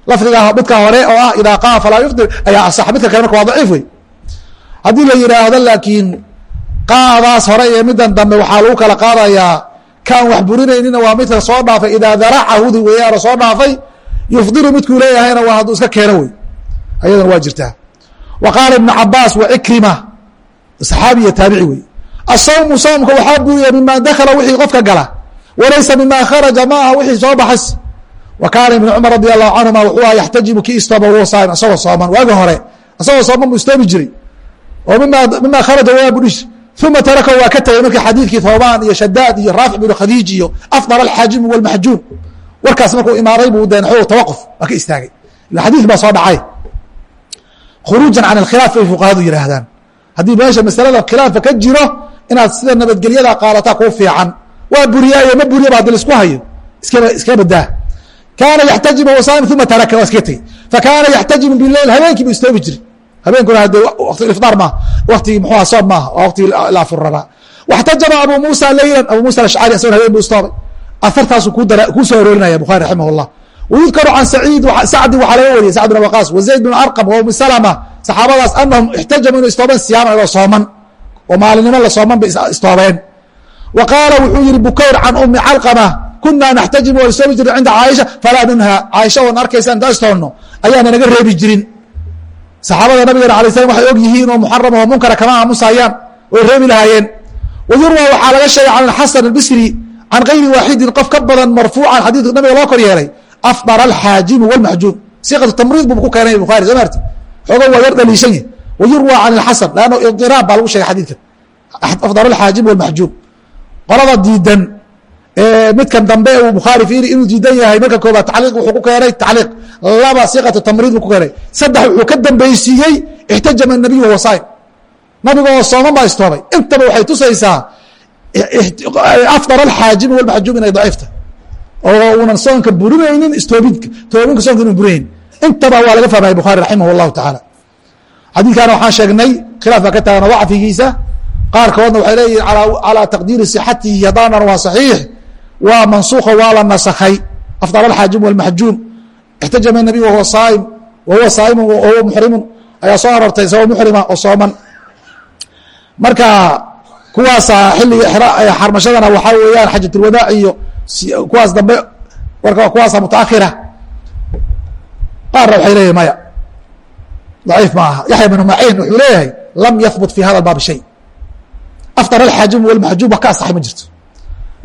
Speaker 1: lafdiga midka hore oo ah idaa qaama falaa yufdir ayaa asax midka kale marka waa daciif wey haddii la yidhaahdo laakiin qaadaas hore iyo middan dambe waxaa lagu kala qaadayaa kaan wax burinaynina waa midka soo dhaafay idaa daracahudi weeyaano soo dhaafay yufdiru midkuu leeyahayna waa hadduu iska keeno wey ayadana waa jirtaa. Wa qaala ibnu cabaas wa cikrima saxaabi taabici wey asawmu soomka waxaa buriya mima dakala wixii qofka gala walaysa mima kharaja ma aha wixii soo baxas. Wa ibnu cumar radi allahu canhuma wuxuu aha yaxtajibu kii istooba wuu saa'im isagoo sooman. Waagi hore isagoo sooman buu istoomi jiray. Oo mima kharaja waa budhish uma tarakahu waa ka tegey markii xadiidkii thoobaan iyo shadaad iyo raafic binu khadiij iyo afdal alxaajimu walmaxjuum warkaas markuu imaaday buu deen xoog tawaquf waa ka istaagay. Ila xadiid baa soo dhacay. Khuruujan can alkhilaaf bay fuqahadu yihaahdaan haddii meesha masalada khilaafa ka jiro inaad sida nabadgelyada qaadataa kuu fiican waa buriyaayo ma buriyaba haddi la isku hayo iska badaa kaana yaxtajimu wasaami uma taraka waa iska tegey. Fakaana yaxtajimu bileil habeenkii buu istoobi jiri habeenkuna hade waqti ifdaar maaha waktigii muxuha soom maaha waa waqtigii la afur rabaa waxtajaba abu muusa leylan abu muusa ashcari asagona habeen buu istoobay. Ahartaasu kuu soo aroorinaya bukhari raximah llah wayudkaru can saciid sacdi waxaa laga wariyay sacd bin waqaas. Wa zayd bin arqam wa umi salama saxaabadaas anahum ixtajamuu inay istoobeen siyaaman agoo sooman. Oo maalinimo la sooman bay istoobeen qaala wuxuu yihi bukayr can umi calqama kunaa naxtajimu waa istoobi jirna cinda caaisha falaa nunha caaisha oon arkaysa inta istoonno ayaana naga reebi jirin saxaabada nabigeena alay slam waxay og yihiin oo muxarama oo munkara kama aamusayaan way reebi lahaayeen wayurwa waxaa laga sheegay can alxasan albisri can kayri waaxidin qof ka badan marfuucan xadiidka nabiga loo kor yeelay afdar alxaajimu walmaxjuum siqatu tamriid buu ku keenay bukhari soo maarti xoogo waa yar dhaliishan yahi wayurwa can alxasan lanno idiraab baa lagu sheegay xadiidkan afdar alxaajimu walmaxjuum qolada diidan midkan dambe uu bukhaari fiiri inuu diidan yahay marka koobaad tacliiq wuxuu ku keenay tacliiq. Laba siqatu tamriid buu ku keenay. Saddex wuxuu ka dambeysiiyey ixtajama nabiyu wahuwa nabiga oo sooman baa istoobay. Intaba waxay tusaysaa afdar alxaajimu walmaxjuum inay daciifta. Oo unan soonka burinaynin istoobidka toobinka soonka inu burinayn. Intaba waa laga fahmaya bukhaari raximah allahu tacaala xadiidkana waxaan sheegnay khilaaf baa ka taagana wacfigiisa qaarkoodna waxay leeyihiin calaa taqdiiri sixatihi hadaanan waa saxiix waa mansuuko waa la nasakhay. Afdal alxaajim walmaxjuum ixtajama nabiy wahuwa saaim wahuwa saaimu wahuwa muxrimun ayaa soo arortay isagoo muxrima oo sooman. Marka kuwaasa xilliga xarmashadana waxaa weeyaan xajatulwadaac iyo kuwaas dambe warka kuwaasa mutaakhira. Qaarna waxay leeyihiin maya daciif ma aha yaxya bnu maciin wuxuu leeyahay lam yahbut fi hada baabi shay afdar alxaajim walmaxjuum wax ka asaxay ma jirto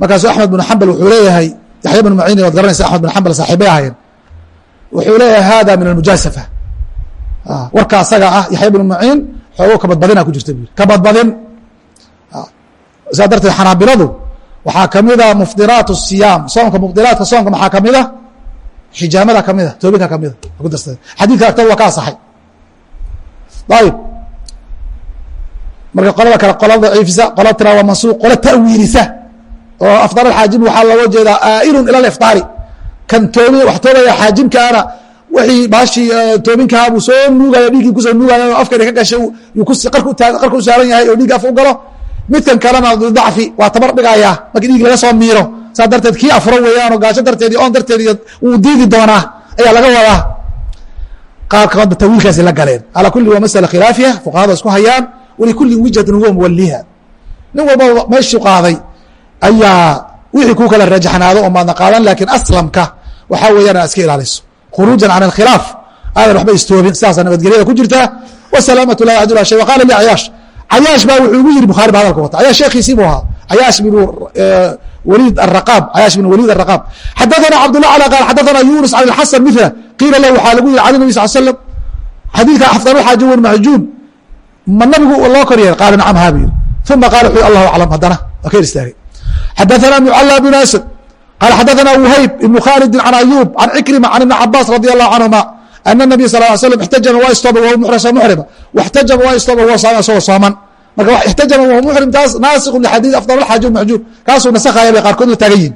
Speaker 1: markaasu axmed bnu xambal wuxuu leeyahay yaxya bnu maciin waad garanaysa axmed bn xambal saaxiibay ahaayeen wuxuu leeyahay hada min almujaasafa warka asaga ah yaxya bnu maciin xoogo kabadbadina ku jirta bu kabadbadin saa darteed xanaabiladu waxaa kamida mufdiraat الsiyaam soomka mubdilaadka soomka maxaa kamida xijaamada kamida toobinka kamida ku darsa xadiidka agtada waa ka asaxay ayib marka qolada kale qola daciifisa qola tira waa mansuuq qola ta'wiilisa oo afdal alxaajim waxaa looga jeedaa aa'ilun ila alifطaari kan toobi wax toobaya xaajimkaana wixii baashii toobinkaha buu soo nuugaya dhiiggii ku soo nuugaya afkani ka gashay qarku u saaran yahay oo dhiig af u galo. Midkan kalena dacfi waa tabar dhigayaa markii dhiig laga soo miiro. Saa darteed kii afuro weeyaanoo gaajo darteed oon darteed wuu diidi doonaa ayaa laga wadaa. Qaarkoodba tawiilkaasi la galeen. Calaa kulli waa masala khilaafiya fuqahada isku hayaan walikulli wijhatin huwa muwaliha nin walba meeshuu qaaday ayaa wixii ku kala rajaxnaado oo maadna qaadan laakiin aslamka waxaa weeyaan inaad iska ilaaliso. Khuruujan can alkhilaaf aadan waxba istoobin sidaasa nabadgelyada ku jirtaa. Wasalaamatu la yacdula shay waqaala li cayaash cayaash baa wuxuu igu yiri bukhaari ba hadalka wata cayaash sheekhiisii buu ahaa. Cayaash binu waliid araqaab cayaash binu waliid araqaab xadathana cabdullah cala qaal xadathana yunus can alxasan mithla qiila lahu waxaa lagu yiri cali nabi sal slam xadiidka afdaluxaaji wan mahjuum ma nabigu loo kor yeelay qaala nacam haa bu yiri uma qaala wuxuu allahu aclam haddana waa ka hor istaagay xadaثna mclى بن asd qال xadaثna whayb iبn khاldi can ayub can cikrima can iبn cabaas radي الlahu canهuma أن النبي صل ل sلم اxtajama waa istooba whu muxrima واxtajama waa istooba whuwa saam isagoo sooman marka اxtajama whu muxrim taas naasiku لxadiiث afضل الxaaji maxjuub kaasuu nasakhaya bay qaarkood la taagan yihin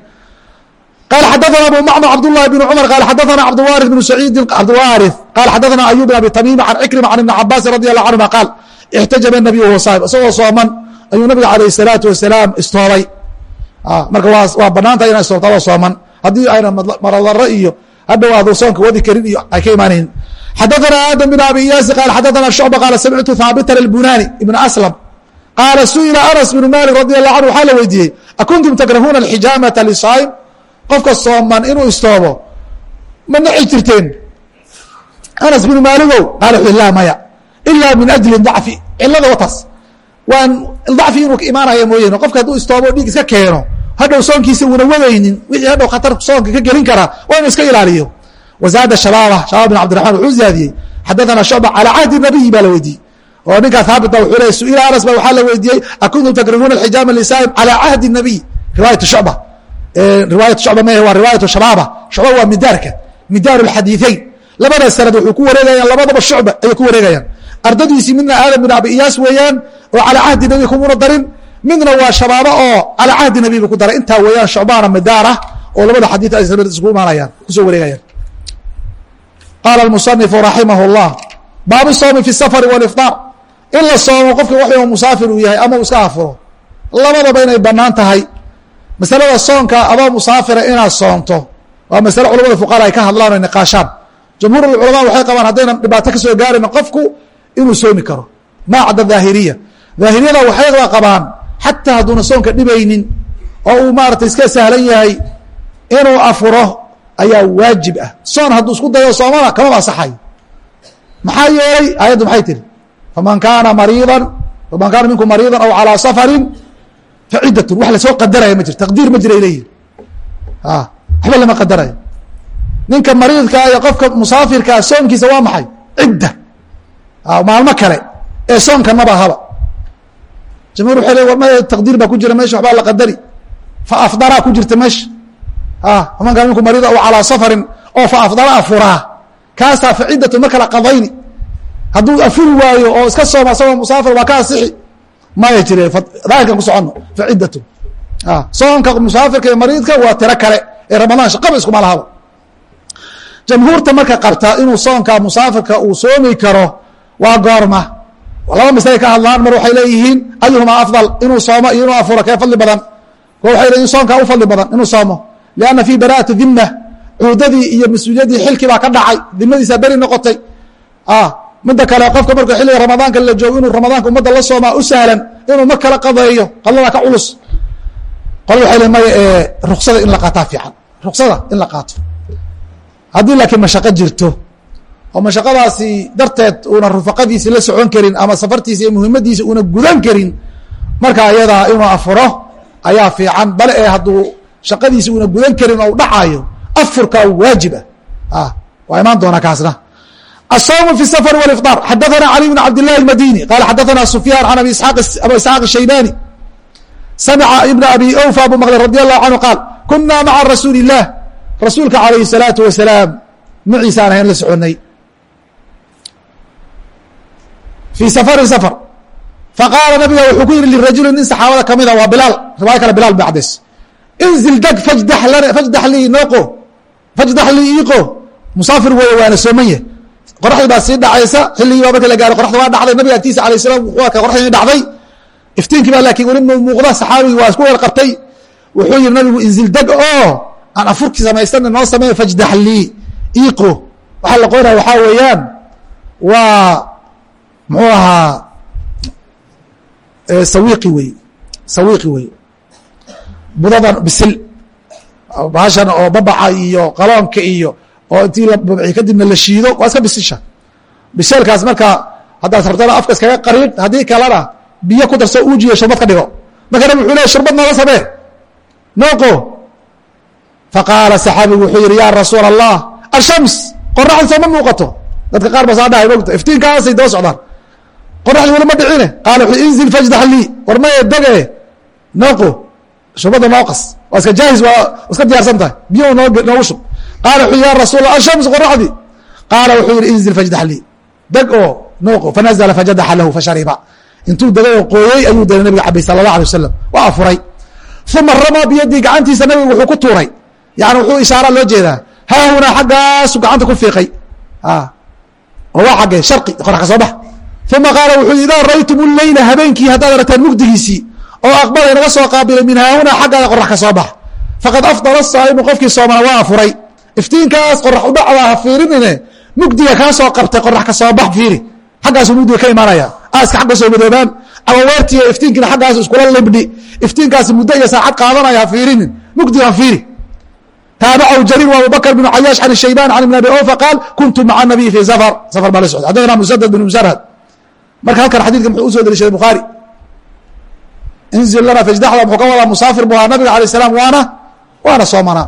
Speaker 1: qala xadaثna abu mcmr cabdالlahi بn cmr qala xadaثna cabdwariث بn saciidi cabdwariث qala xadaثna ayub بn abi tamima can cikrima can ibni cabasi radي الlah canهuma qaal اxtajaba الnabiy whuwa saa'im isagoo sooman ayuu nabiga alayh الsalaaةu wasalaam istoobay marka waa banaantah ina istoobtado sooman haddii ayna maradaro iyo hadhow aadu soonka wadi karin iyo ay ka imaanayn xadaثna aadam بn abi iyaasi qala xadaثna shucba qala samictu haabitan اlbunani ibn aslam qaala suئila anas bn malik radi الlah canhu waxaa la weydiiyey akuntum takrahuuna اxijaamata lsaa'im qofka sooman inuu istoobo ma naci jirteen anas binu maaligow qaala wuxu la maya ilaa min ajli dacfi cilada wataas waan dacfi inuu ka imaanaya mooyane qofka hadduu istoobo dhiig iska keeno hadhow soonkiisa uuna wadaynin wixii hadhow khatar soonka ka gelin karaa waa inu iska ilaaliyo wazaada shabaaba shabaab bin cabdiraxman wuxuu ziyaadiyey xadathana shucba calaa cahdi nabiyi baa la weydiiyey oo ninkaas haabita wuxuu leey su'ila anas ba waxaa la weydiiyey akuntum takrahuuna alxijaama lisaa'im calaa cahdi nabiy riwaayatu shucba riwaayat shucba mah waa riwaayatu shabaaba shucba waa midaarka midaaru lxadiiثeyn labada sanad wuxuu ku wareegayaan labadaba shucba ayay ku wareegayaan ardadiisii midna aadam bin abi iyaas weeyaan oo calaa cahdi nabi kumuna darin midna waa shabaaba oo calaa cahdi nabiba ku daray intaa weeyaan shucbaana midaar ah oo labada xadiid ay sanad isku imaanayaan kusoo wareegayaan qaala almusanifu raximah اllah baabu soomi fi safari wاlifطaar in la soomo qofka wax musaafir uu yahay ama uu iska afuro labadaba inay banaan tahay masalada soonka adoo musaafira inaad soonto waa masale culamada fuqara ay ka hadlaan o niqaashaan jamhuur culamaa waxay qabaan haddaynan dhibaato ka soo gaarayn qofku inuu soomi karo. Maa cadda daahiriya. Daahiriyada waxay qabaan xataa hadduuna soonka dhibaynin oo uu maarata iska sahlan yahay inuu afuro ayaa waajib ah. Soon hadduu isku dayo soomana kamaba asaxayo maxaa yeelay aayaddu maxay tiri faman kaana mariidan faman kaana minkum mariidan aw calaa safarin faciddatun. Wax la soo qadaraya ma jiro taqdiir ma jira leeyihiin waxba lama qadarayo. Ninka mariidkaa iyo qofka musaafirkaa soomkiisa waa maxay? Cidda maalmo kale ee soonkanaba haba. Jamhur waxay le ma taqdiir baa ku jira meesha waxbaa la qadari. Fa afdaraa ku jirta meesha. Faman kaana minkum mariida aw calaa safarin oo fa afdara afuraa kaasaa faciddatun marka la qadayni. Hadduu afuri waayo oo iska sooma asagoo musaafir waa ka asixi maya jire daahirkan ku socono faciddatun soonka musaafirka iyo mariidka waa tiro kale ee ramadaan shaqaba iskuma lahaba jamhuurta marka qabta inuu soonka musaafirka uu soomi karo waa goorma. Laba masale ka hadlaan mar waxay leeyihiin ayuhumaa afdal inuu soomo iyo inuu afuro kee fadli badan? Ko waxay leeyihiin soonkaa u fadli badan inuu soomo. Lianna fii baraa'ati dimma cuudadii iyo mas'uuliyadii xilkii baa ka dhacay dimadiisaa beri noqotay. Midda kale qofka marka xilliga ramadaanka la joogo inuu ramadaanka ummadda la soomaa u sahlan inuu mar kale qadeeyo qadlada ka culus. Qol waxay le maya ruksada in la qaataa fiican ruksada in la qaato. Haddii laakiin mashaqo jirto oo mashaqadaasi darteed uuna rufaqadiisi la socon karin ama safartiisa iyo muhiimadiisa una gudan karin marka ayadaa inuu afuro ayaa fiican bale ee hadduu shaqadiisi una gudan karin oo u dhacayo afurkaa waajib ah waa imaan doonaa kaasna الصوم في السفر والإفطار حدثنا علي بن عبد الله المديني قال حدثنا سفيان عن أبي إسحاق أبو إسحاق الشيباني سمع ابن أبي أوفى أبو مغلب رضي الله عنه قال كنا مع رسول الله رasuulka عaليه الصلاaةu وaسلاaم mciisaan ahayn la soconay fii safarin safar. Faqaala nabiga wuxuu ku yihi lirajuli nin saxaabada kamida ah waa bilaal. Riwaayo kale bilaal ba caddays inzil deg fajdax lana fajdax lii nooqo fajdax lii iiqo musaafir weeye waana sooman yah qoraxdii baa sii dhacaysa xilligii baa markii la gaaro qoraxda waa dhacday nabiga agtiisa alayh salaam wuxuu arkaa qoraxdii dhacday. Iftiinkii baa laakiin weli muuqda saxaabigii waa isku weer qabtay. Wuxuu yihi nabigu inzil deg oo aan afurki samaysana noo sameeya fajdax lii iiqo waxaa la qoonaya waxaa weeyaan waa muxuu ahaa sawiiqi wey sawiiqi wey budadan bisil bahashan oo babaca iyo qaloonka iyo oo intii la babciy kadibna la shiido waa iska bisisha. Biseelkaas marka haddaad rabtana afka iskaga qariin haddii kalena biyo ku darso uujiyo sharbad ka dhigo. Marka nabig wuxuu ley sharbad noola samee. Nooqo faqaala saxaabigu wuxuu yihi ya rasuula allah ashams qoraxda sooma muuqato. Dadka qaar ba saa dhahay mogta iftiinkaasay daba socdaan qoraxdi weli ma dhicine? Qaala wuxuu inzil fajdax lii. War maya dege nooqo shubada nooqas waa iska jaahis waa iska diyaarsan tahay. Biyo noogu shub. Qaala wuxuu ya rasuul ashams qoraxdi qaala wuxuu yihi inzil fajdax lii. Deg oo nooqo fanazla fajadaxa lahu fashariba intuu degay oo qooyey ayuu degay nabiga cabay sala allah alay wasalam waa afuray. Uma ramaa biyadii gacantiisa nabigu wuxuu ku tuuray. Yani wuxuu ishaara loo jeedaa. Haahunaa xaggaasu gacanta ku fiiqay. Oo waa xaggee sharqi qorax ka soo bax uma qaala wuxuu idaa raytum leyla habeenkii haddaad aragtaan mugdigiisii oo aqbala inaga soo qaabilay min haahunaa xaggaada qorax ka soo bax faqad afdala saaimu qofkii soomana waa afuray. Iftiinkaas qorax udhacda ha fiirinine mugdiga kaa soo qabtay qorax ka soo bax fiiri. Xaggaasuu mugdiga ka imaanaya. Aaska xagga soo madoobaan awaweertiiyo iftiinkiina xaggaas iskula libdhi iftiinkaasi muddo iyo saacad qaadanaya ha fiirinin. Mugdiga fiiri. Taabacahu jariir abubakr bn cayaash can shaybaan can ibn abi ofa qaal kuntu maca nabiy fi safar. Safar baa la socday. Xaddathana musadad bn musarhad marka halkan xadidka muxuu u soo deliishaday bukhaari inzil lana fajdaxda muxuu ka wadaa musaafir bu ahaa nabiga alay salaam waana waana soomanaa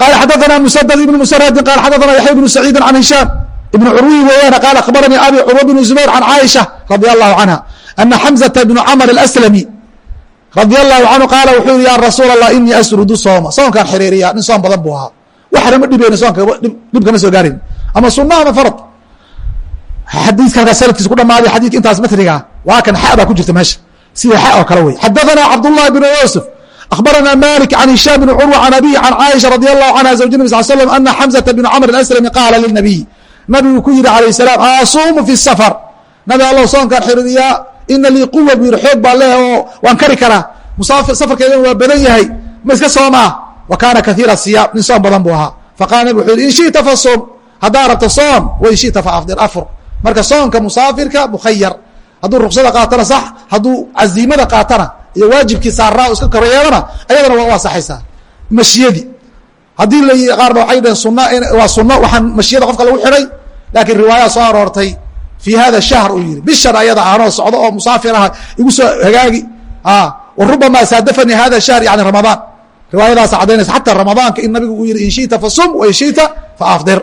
Speaker 1: qaala xadathana musadad ibn musarhadin qaal xadathana yaxya bnu saciidin can hishaam ibn curwi weeyaane qaal akhbaranii abi curwa bn zubayr can caaisha radi allahu canha ana xamzata bnu camr aslami radi allahu canhu qaala wuxuu yihi ya rasuul allah inii asrudu sooma soonkaan xiriiriya nin soon badan buu ahaa. Waxna ma dhibeyna soonka dhib kama soo gaarin. Ama sunna ama farad xadiiska halkaa sanadkiisa ku soom badan faafdir afur marka soomka musaafirka mukhayar. Hadduu ruksada qaatana sax hadduu caziimada qaatana iyo waajibkii saaraa iska koryeelana ayadana waa u asaxaysaa mashiyadii haddii la qaarna waxay dhaheen sun waa suno waxaan mashiyada qofka lagu xidhay laakiin riwaaya soo aroortay fi hada shahr uu yihi bishan ayada aanoo socdo oo musaafir aha igu soo hagaagi. Warubama saadafani hada shahr yani ramadaan. Riwaayadaas cadaynaysa xataa ramadaanka in nabigu uu yihi in shita fasum wa in shita faafdir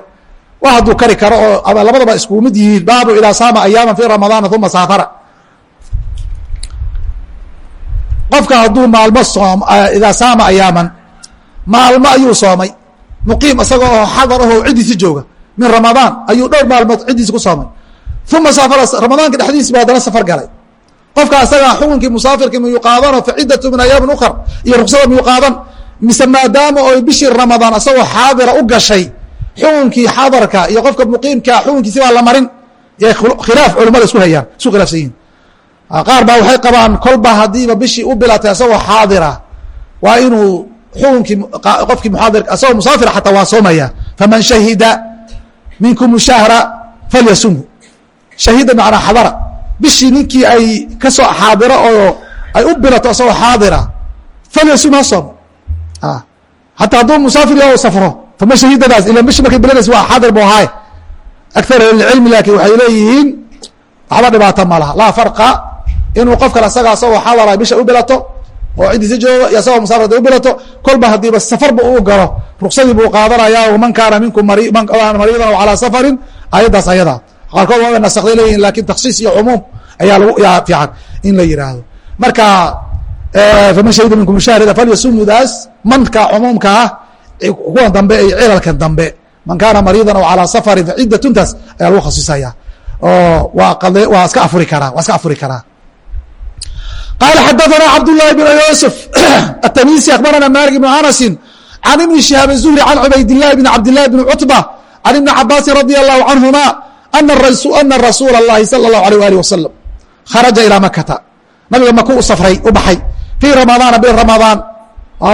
Speaker 1: wa hadduu kari karo oo labadaba iskugu mid yihiin. Baabu idaa saama ayaama fi ramadaana uma saafara. Qofka hadduu maalmo soom idaa saama ayaaman maalmo ayuu soomay. Muqiim isaga oo xadar ahoo ciddiisi jooga min ramadaan ayuu dhowr maalmood ciddiisi ku soomay. Uma saafara ramadaanka dhexdiisi bu haddana safar galay. Qofka asagaa xukunkii musaafirka miyuu qaadano fa ciddatu min ayaamin ukar iyo ruksada miyuu qaadan mise maadaama oy bishii ramadaan asagoo xaadira u gashay xukunkii xadarka iyo qofka muqiimkaa xukunkiisi baa la marin. Yay khilaaf culimmada isku hayaan isku khilaafsan yihiin qaar baa waxay qabaan kolba haddiiba bishii u bilatay asagoo xaadira. Waa inuu xukunkii qofkii muxaadir asagoo musaafira xataa waa soomaya. Faman shahida minkum shahra falyasumhu shahida macnaa xadara. Bishii ninkii ay ka soo xaadiro oo ay u bilato asagoo xaadira falyasum ha soom. Hataa hadduu musaafir yaho safro fama shahidadaas ila bishi markay bilanaysa waa xaadir bu ahaay akar ahlicilmi laakiin waxay leeyihiin waxba dhibaato ma laha laa farqa inuu qof kale asaga asagoo xadara bisha u bilato oo ciddiisa jooga iyo asagoo musaafir haday u bilato kolba haddiiba safarba uu galo ruksadii buu qaadanaya man kaana minkum mariidan aw calaa safarin ayaddaas ayada qaarkood waa nasakday leeyihiin laakiin taksiis iyo cumuum ayaa lagu yaa fiican in la yihaahdo marka faman shahida minkum shahrida falyasumudaas manka cumuumka ah kuwan dambe ay cilalkan dambe man kaana mariidan aw calaa safarin faciddatuntaas ayaa lagu khasisaya oo waa qad waa iska afuri karaa waa iska afuri karaa qala xadaثna cabdالlahi بn yusuf التmisi akhbarana malik بn anasi can ibni shihaab الzuhri can cubaydالlahi bn cabdالlahi bn cutba can ibni cabaasi radي الlahu canهuma ana rasuula اllahi salى الlahu alيه alih wasalam kharaja ilaa makata nabiga maku u safray u baxay fii ramadaana bil ramadaan waa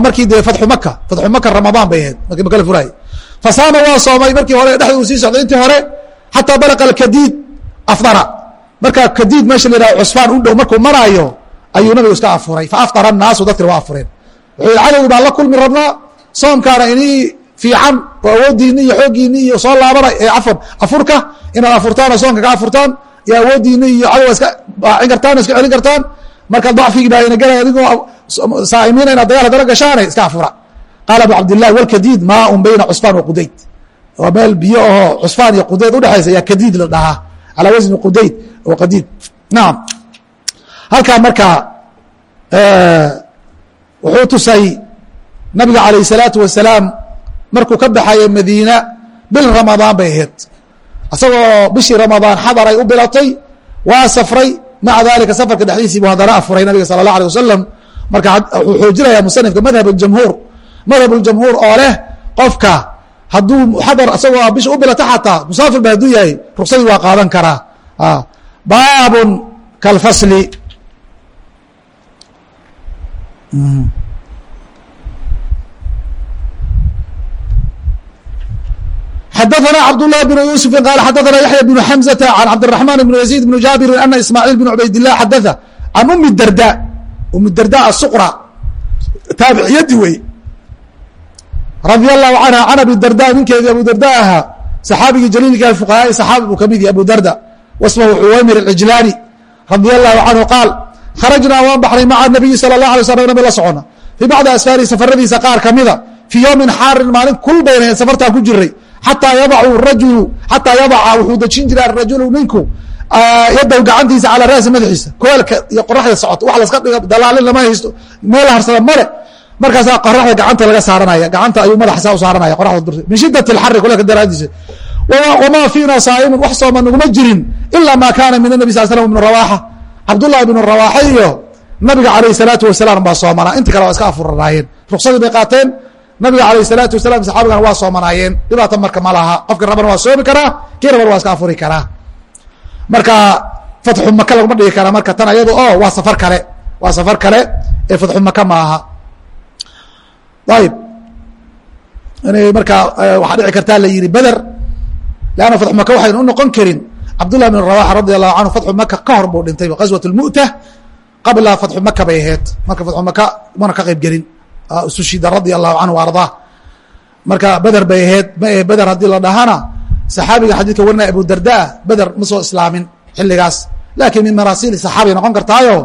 Speaker 1: markii de fatu maka fatu maka ramadaan bay ahayd marki maka la furaay fasaama waa soomay markii hore dhexda uu sii socday intii hore xataa balaqa kadiid afdara. Markaa kadiid meesha la yidhahdo cusfaan u dhow markuu maraayo ayuu nabigu iska afuray. Faafdara annaasu dadkii waa afureen. Wuxuu yidhi cadowgi baan la kulmi rabnaa soomkaana inii fiican oo awooddiinni iyo xooggiinni iyo soo laabana ee cafan afurka inaad afurtaan oo soonka ka afurtaan iyo awooddiinni iyo cadowga iska baacin kartaan o iska celin kartaan marka dacfigii baa ina gelaya adigoo saa'imiina inaad dagaal haddana gashaane iska afura. Qaala abu cabdillahi walkadiid maaun bayna cusfaan wa waa meel biyo ahoo cusfaan iyo qudayd udhexaysa ayaa kadiid la dhahaa. Calaa wasni qudayd oo qadiid. Halkaa markaa wuxuu tusay nabiga calayh الsalaatu wasalaam markuu ka baxaya madiina bil ramadaan bay ahayd. Isagoo bishii ramadaan xadar u bilatay waa safray maca dalika safarka dhexdiisiibu haddana afuray nabiga sala allah alay wasalam marka wuxuu xoojinayaa musanifka madhab jamhuur. Madhab ljamhuur oo leh qofka hadduu xadar isagoo ah bisha u bilata xataa musaafirba hadduu yahay ruksadii waa qaadan karaa. Baabun kalfasli hmm. xadana cabdulahi bn yuusufin qaal xadana yaxya bnu xamzata can cabdiraxmaan bn yaziid bn jaabirin ana ismaaciil bn cubaydilah xadaa can umi darda umi darda asuqra taabiciyaddi wey radia allahu canha can abi darda ninkeedii abu darda ahaa saxaabigii jaliilka fuqahaai saxaabi buu ka mid yahy abu darda wasmahu cuwaymir acijlaani radia allahu canhu qaal kharajnaa waan baxnay maca nabiyi sala lah alay slam nabig la socona fii bacdi asfaarihi safaradiisa qaar kamida fii yowmin xaarin maalin kulbayneen safartaan ku jiray xataa yadacu rajulu xataa yadaca wuxuu dejin jiray arajulu ninku yadaw gacantiisa calaa ra'si madaxiisa. Koelka iyo qoraxda socoto wax laska dhiga dalaalin lama haysto meel harsada male. Markaasaa qoraxda gacanta laga saaranaya gacanta ayuu madaxa saa u saaranaya qoraxda durta min shiddati alxari kuleelka daraadiisa. Wamaa fiina saa'imun wax sooma naguma jirin ilaa ma kaana min anabi sal slam ibnu rawaaxa. Cabdullahi ibnu rawaaxa iyo nabiga calayh salaatu wasalaam baa soomanaa inta kale waa iska afuranaayeen ruksadii bay qaateen nabiga alayh salaatu wasalam saxaabigana waa soomanaayeen dhibaata marka ma laha. Qofki rabana waa soomi karaa kii rabana waa iska afuri karaa. Marka fatxu maka laguma dhigi karaa marka tan ayado o waa safar kale. Waa safar kale ee fatxu maka ma aha. Ayib. Inay markaa waxaa dhici kartaa la yihi beder leanna fatxu maka waxaynu u noqon karin. Cabdullah bin rawaxa radi allahu canhu fatxu maka ka hor buu dhintay qaswat lmu'ta qabla fatxu maka bay ahayd. Marka fatxu maka mana ka qayb gelin sushida radia allahu canhu ardaa marka beder bay ahayd ma ahe beder haddii la dhahana saxaabiga xadiidka warinaya abu dardaa beder ma soo islaamin xilligaas. Laakiin min maraasiili saxaabay noqon kartaayo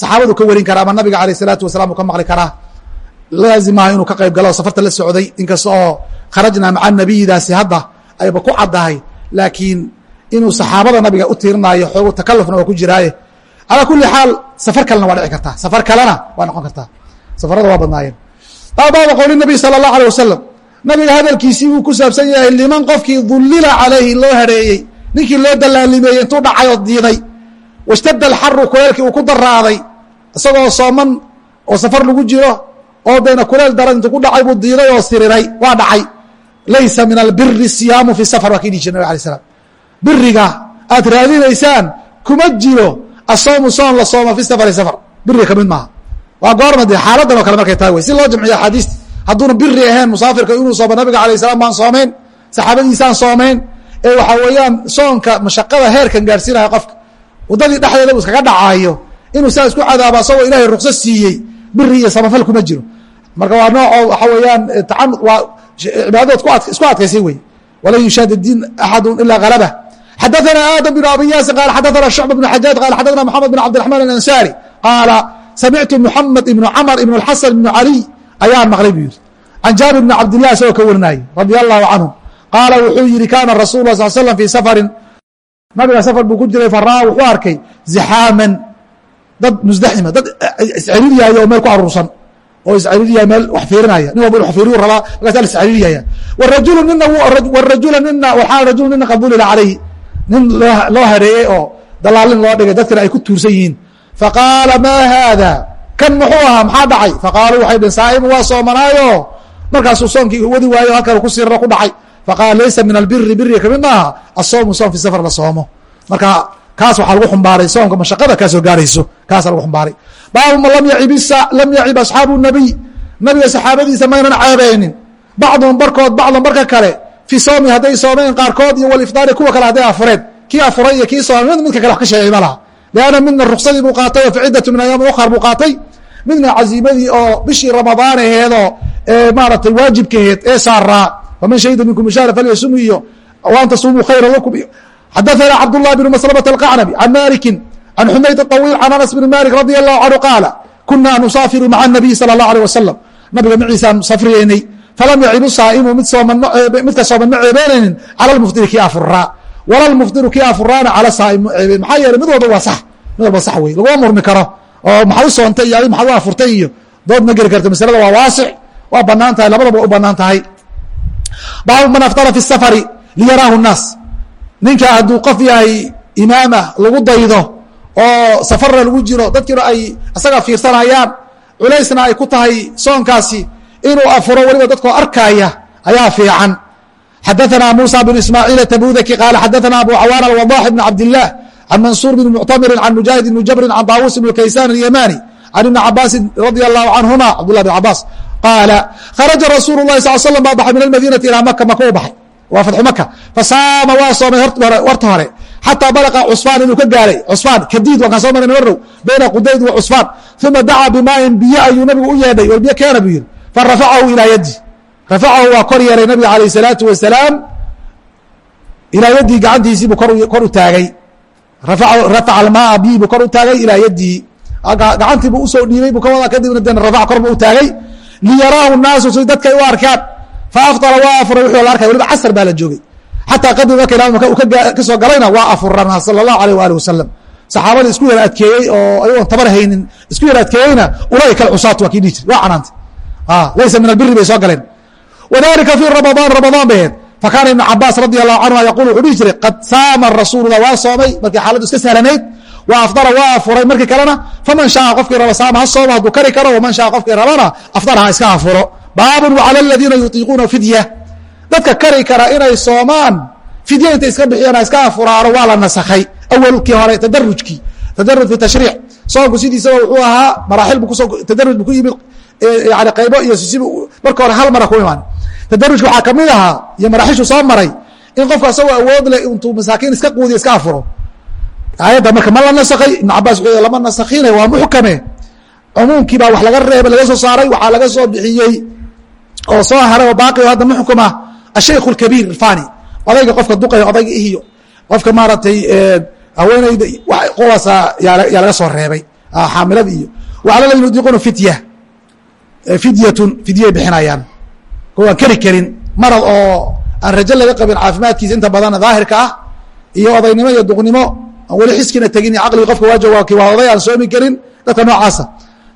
Speaker 1: saxaabadu ka warin karaa ama nabiga alayh isalaatu wasalaam uu ka maqli karaa. Laazimaha inuu ka qayb galo safarta la socday inkasta oo kharajnaa maca nabiyidaasi hadda ayba ku caddahay. Laakiin inuu saxaabada nabiga u tiirinayo xoogu takalufna waa ku jiraaye. Calaa kuli xaal safar kalena waa dhici kartaa. Safar kalena waa noqon kartaa. Safarada waa badnaayeen baaba qowli nabiy sala allahu alay wasalam nabiga hadalkiisii uu ku saabsan yahay liman qofkii dullila calayhi loo hareeyey ninkii loo dalaalimeeyey intuu dhacay oo diiday washtadda alxaru kuleelkii uu ku daraaday isagoo sooman oo safar lagu jiro oo deena kuleel daran intuu ku dhacay buu diiday oo siriray waa dhacay. Laysa min albiri siyaamu fi safar waa kii dhihi jir nabig alay slam biriga aad raadinaysaan kuma jiro asoomu soon la sooma fi safari safar. Biriga ka mid maaha waa goorma de xaaladan o kale markay tahay wey. Si loo jamciyo axaadiista hadduuna biri ahayn musaafirka inuu soomo nabiga alayh salaam baan soomayn saxaabadiisaan soomayn ee waxaa weeyaan soonka mashaqada heerkan gaarsiinaya qofka waddadii dhexdeeda uu iskaga dhacaayo inuu saa isku cadaabo asagoo ilaahay rukso siiyey biri iyo samafal kuma jiro. Marka waa nooco waxa weeyaan eh, taan waa cibaadadood isku adkaysay wey. Walan yushaad diin axadu ilaa halabah xadaana aadam bn abi yaasi qaal xadaana shucba bn xajaaj qaal xadaana maxamed bn cabdiraxmaan alansaari qaala samictu moxamed ibn camr ibn اxasan ibn caliy ayaan maqlay buu yihi can jaabir bn cabdilah isagoo ka warinayay radi allahu canhu qaala wuxuu yihi kaana rasul la sal slam fii safarin nabiga safar buu ku jiray faraa wuxuu arkay zixaaman dad musdaxima dad isceriiryaaya oo meel ku aruursan oo isceriiryaaya meel wax fiirinaya nin walba fiiriyu rabaa markaasa la isceriiryaya warajulu nina warajula nina waxaa rajulu nina qad dulila calayhi nin loo hareeyey oo dalaalin loo dhigay dadkana ay ku tuursan yihiin faqaala maa haada? Kan muxuu ahaa? Maxaa dhacay? Faqaaluu waxay dhn saa'imu waa soomanaayo markaasuu soonkii wadi waayo halkan ku sirro ku dhacay. Faqaala laysa min albiri biriga ka mid maaha? Asoomu soom fi safar la soomo. Marka kaas waxaa lagu xumbaaray soomka mashaqada kaasoo gaarayso. Kaasa lagu xumbaaray baabu ma lam yacib asxaabu nabiy. Nabiga saxaabadiisa maynan ceebeynin bacduhum barkood bacdan barka kale. Fii soomi hadday soomeen qaarkood iyo walifdaari kuwa kale hadday afureen kii afuray iyo kii soomay mid midka kale wax ka sheegay ma laha lianna midna ruksadii buu qaatay oo faciddatu min ayaami ukhar buu qaatay midna caziimadii oo bishii ramadaan aheedoo maaratay waajibkaheed ee saaraa faman shahida minkum shaara falyasum iyo waan tasumuu khayra lakum iyo xadaثana cabdالlah bn maslmة الqacnabi can maliki can xumayd طawiil can anas bn malik radi الlahu canhu qaala kuna nusaafiru maca الnabiy salى الlah alيه wasalam nabiga maciisaan safriyeynay falam yacibu saa'imu mid midka sooman ma ceebeynaynin cala lmufdiri kii afuraa wala lmufdiru kii afuraana cala saa'im ma ceebeen maxaa yeeley mid walba waa sax mid walba sax wey laguma murmi karo oo maxaa u soontay iyo adig maxaad u afurtay iyo dood ma geli karto masalada waa waasix waa bannaan tahay labadaba u bannaan tahay. Baabu man aftara fi safari liyaraahu الnaas ninka hadduu qof yahay imaamah lagu daydo oo safarna lagu jiro dadkiina ay isaga fiirsanayaan culaysna ay ku tahay soonkaasi inuu afuro weliba dadkoo arkaya ayaa fiican xadaثna muسى بن ismاعيiل تbudki qال xadaثna abu cawاn الوضاح بن cabd اللah عن maنصوr بن معتmr عن مجاهد بن jبr عن طاوuس بن kayسان اليmاني عن iبن cabاsi رضي الله عنهma cبدالله بن cabاs qاaل khرجa رasuل الlahi صل sلم baa baxay min الmadينةi ilىa maka maka u baxay waa fatxu maka fasaama waa soomay warta hore xatىa balqa cusfaan inuu ka gaaray cusfaan kadiid waan kaan soo maray marow bayna qudayd wa cusfaan ثuma dacaa bimaain biyo ayuu nabigu u yeedhay war biyo keena buu yihi farafacahu ilىa yadi rafacahu waa kor yeelay nabiga alayh الsalaatu wasalaam ilaa yaddii gacantiisiibuu kor u taagay rafaca almaaa biyi buu kor u taagay ilaa yaddii gacantiibuu usoo dhiibay buu ka wadaa kadibna de rafac kor buu u taagay liyaraahu naasu si dadkay u arkaan faafطara waa afuray wuxuu la arkay waliba casr baa la joogay xataa kadib marka imaamka uu ka soo galayna waa afurana salى الlahu alيه waalih wasalam saxaabada isku yar adkeeyey oo ayagoon tabar haynin isku yar adkeeyeyna ulaika alcusaat waa kii dhihi jir waa canaantay laysa min albiri bay soo galeen wadalika fii ramadaan ramadaan bay ahayd fakaana ibn cabaas radi allahu canhuma yaqul wuxuu dhihi jiray qad saama rasuulullah waa soomay markii xaaladdu iska sahlanayd wa afdara waa afuray markii kalena faman shaaa qofkii raba saama ha soomo hadduu kari karo waman shaa qofkii rabana afdara ha iska afuro baabun wcalى aladiina yutiiquuna fidya dadka kari kara inay soomaan fidya intay iska bixiyaan ha iska afuraano waa la nasakhay awalkii hore tadarujkii tadarud fi tashriic soonku sidiisaba wuxuu ahaa maraaxil bu ku soo tadaruj bu ku yimid yani qaybo iyo sisibu marka hore hal mara ku imaan tadarujka waxaa ka mid ahaa iyo maraaxishu soo maray in qofka isagoo awood leh intuu masaakiin iska quudiyo iska afuro. Aayadda marka ma la nasakhay ibn cabaas wuxuu lama nasakhine waa muxkame. Cumuumkii baa wax laga reebay laga soo saaray waxaa laga soo bixiyey oo soo haray oo baaqi o hadda muxkuma ashaykh اkabiir irfani odayga qofka duqaya odayga ihiyo. Qofka maaragtay haweeneyda kuwaasa yaa laga soo reebay xaamilada iyo. Wala ladina yudiiquna fidya. Fidyatun fidyay bixinayaan kuwaan keri karin marad oo aan rajo laga qabin caafimaadkiisa inta badan daahirka ah iyo odaynimo iyo duqnimo aan weli xiskina tegin iyo caqligi qofka waa waa oday aan soomi karin dadka noocaasa.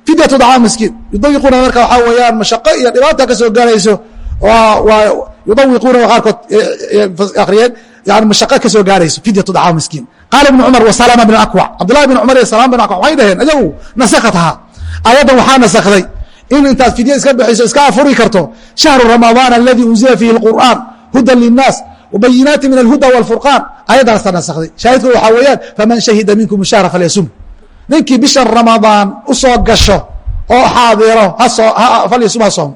Speaker 1: Fidyatu dacaam miskiin yudawiquuna marka waxaa weeyaan mashaqo iyo dhibaata ka soo gaarayso yudawiquuna qaarkood akriyeen yani mashaqo ka soo gaarayso fidyatu dacaam miskiin. Qaala ibnu cumar wa salama bin akwac cabdullahi bin cumar iyo salama bin akwac waxay dhaheen ayagu nasakatahaa aayaddan waxaa nasakday in intaad fidya iska bixiso iska afuri karto shahru ramadaan aladi unzila fiihi اlqur'an hudan linnaas وbayinaati min alhuda wاlfurqaan ayaddaasa nasakday shaahidku waxaa weeyaan faman shahida minkum shahra falyasum ninkii bisha ramadaan usoo gasho oo xaadiro falyasum ha soom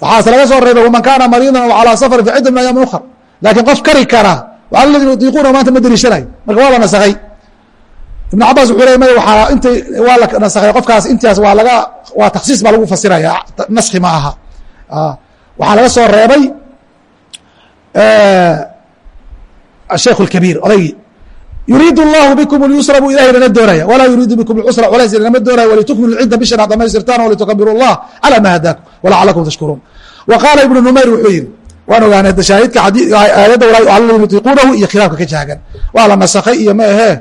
Speaker 1: waxaase laga soo reebay waman kaana mariidan aw calىa safar fi cidda min ayaam ukar laakiin qof kari kara wala ladina yutiiquuna maanta ma deliishanayo marka waa la nasakay ibn cabaas wuxuu le maya waaa int waa la nasakhay qofkaas intaas waa laga waa taksiis baa lagu fasiraya naski ma aha waxaa laga soo reebay asheikh اkabiir odaygii yuriid اllahu bikum اlyusra buu ilahay nana doonaya walaa yuriidu bikum اcusra culays inama doonaya walitukmilu cidda bishan ad dhamaystirtaan walitukabiru اllah calى ma hadaakum walacalakum tashkuruun wa qaala ibnu numayr wuxuu yihi waan ogaanay shaahidka aayadda walaa yutiiquunahu iyo khilaafka ka jaagan waa la nasakhay iyo ma ahee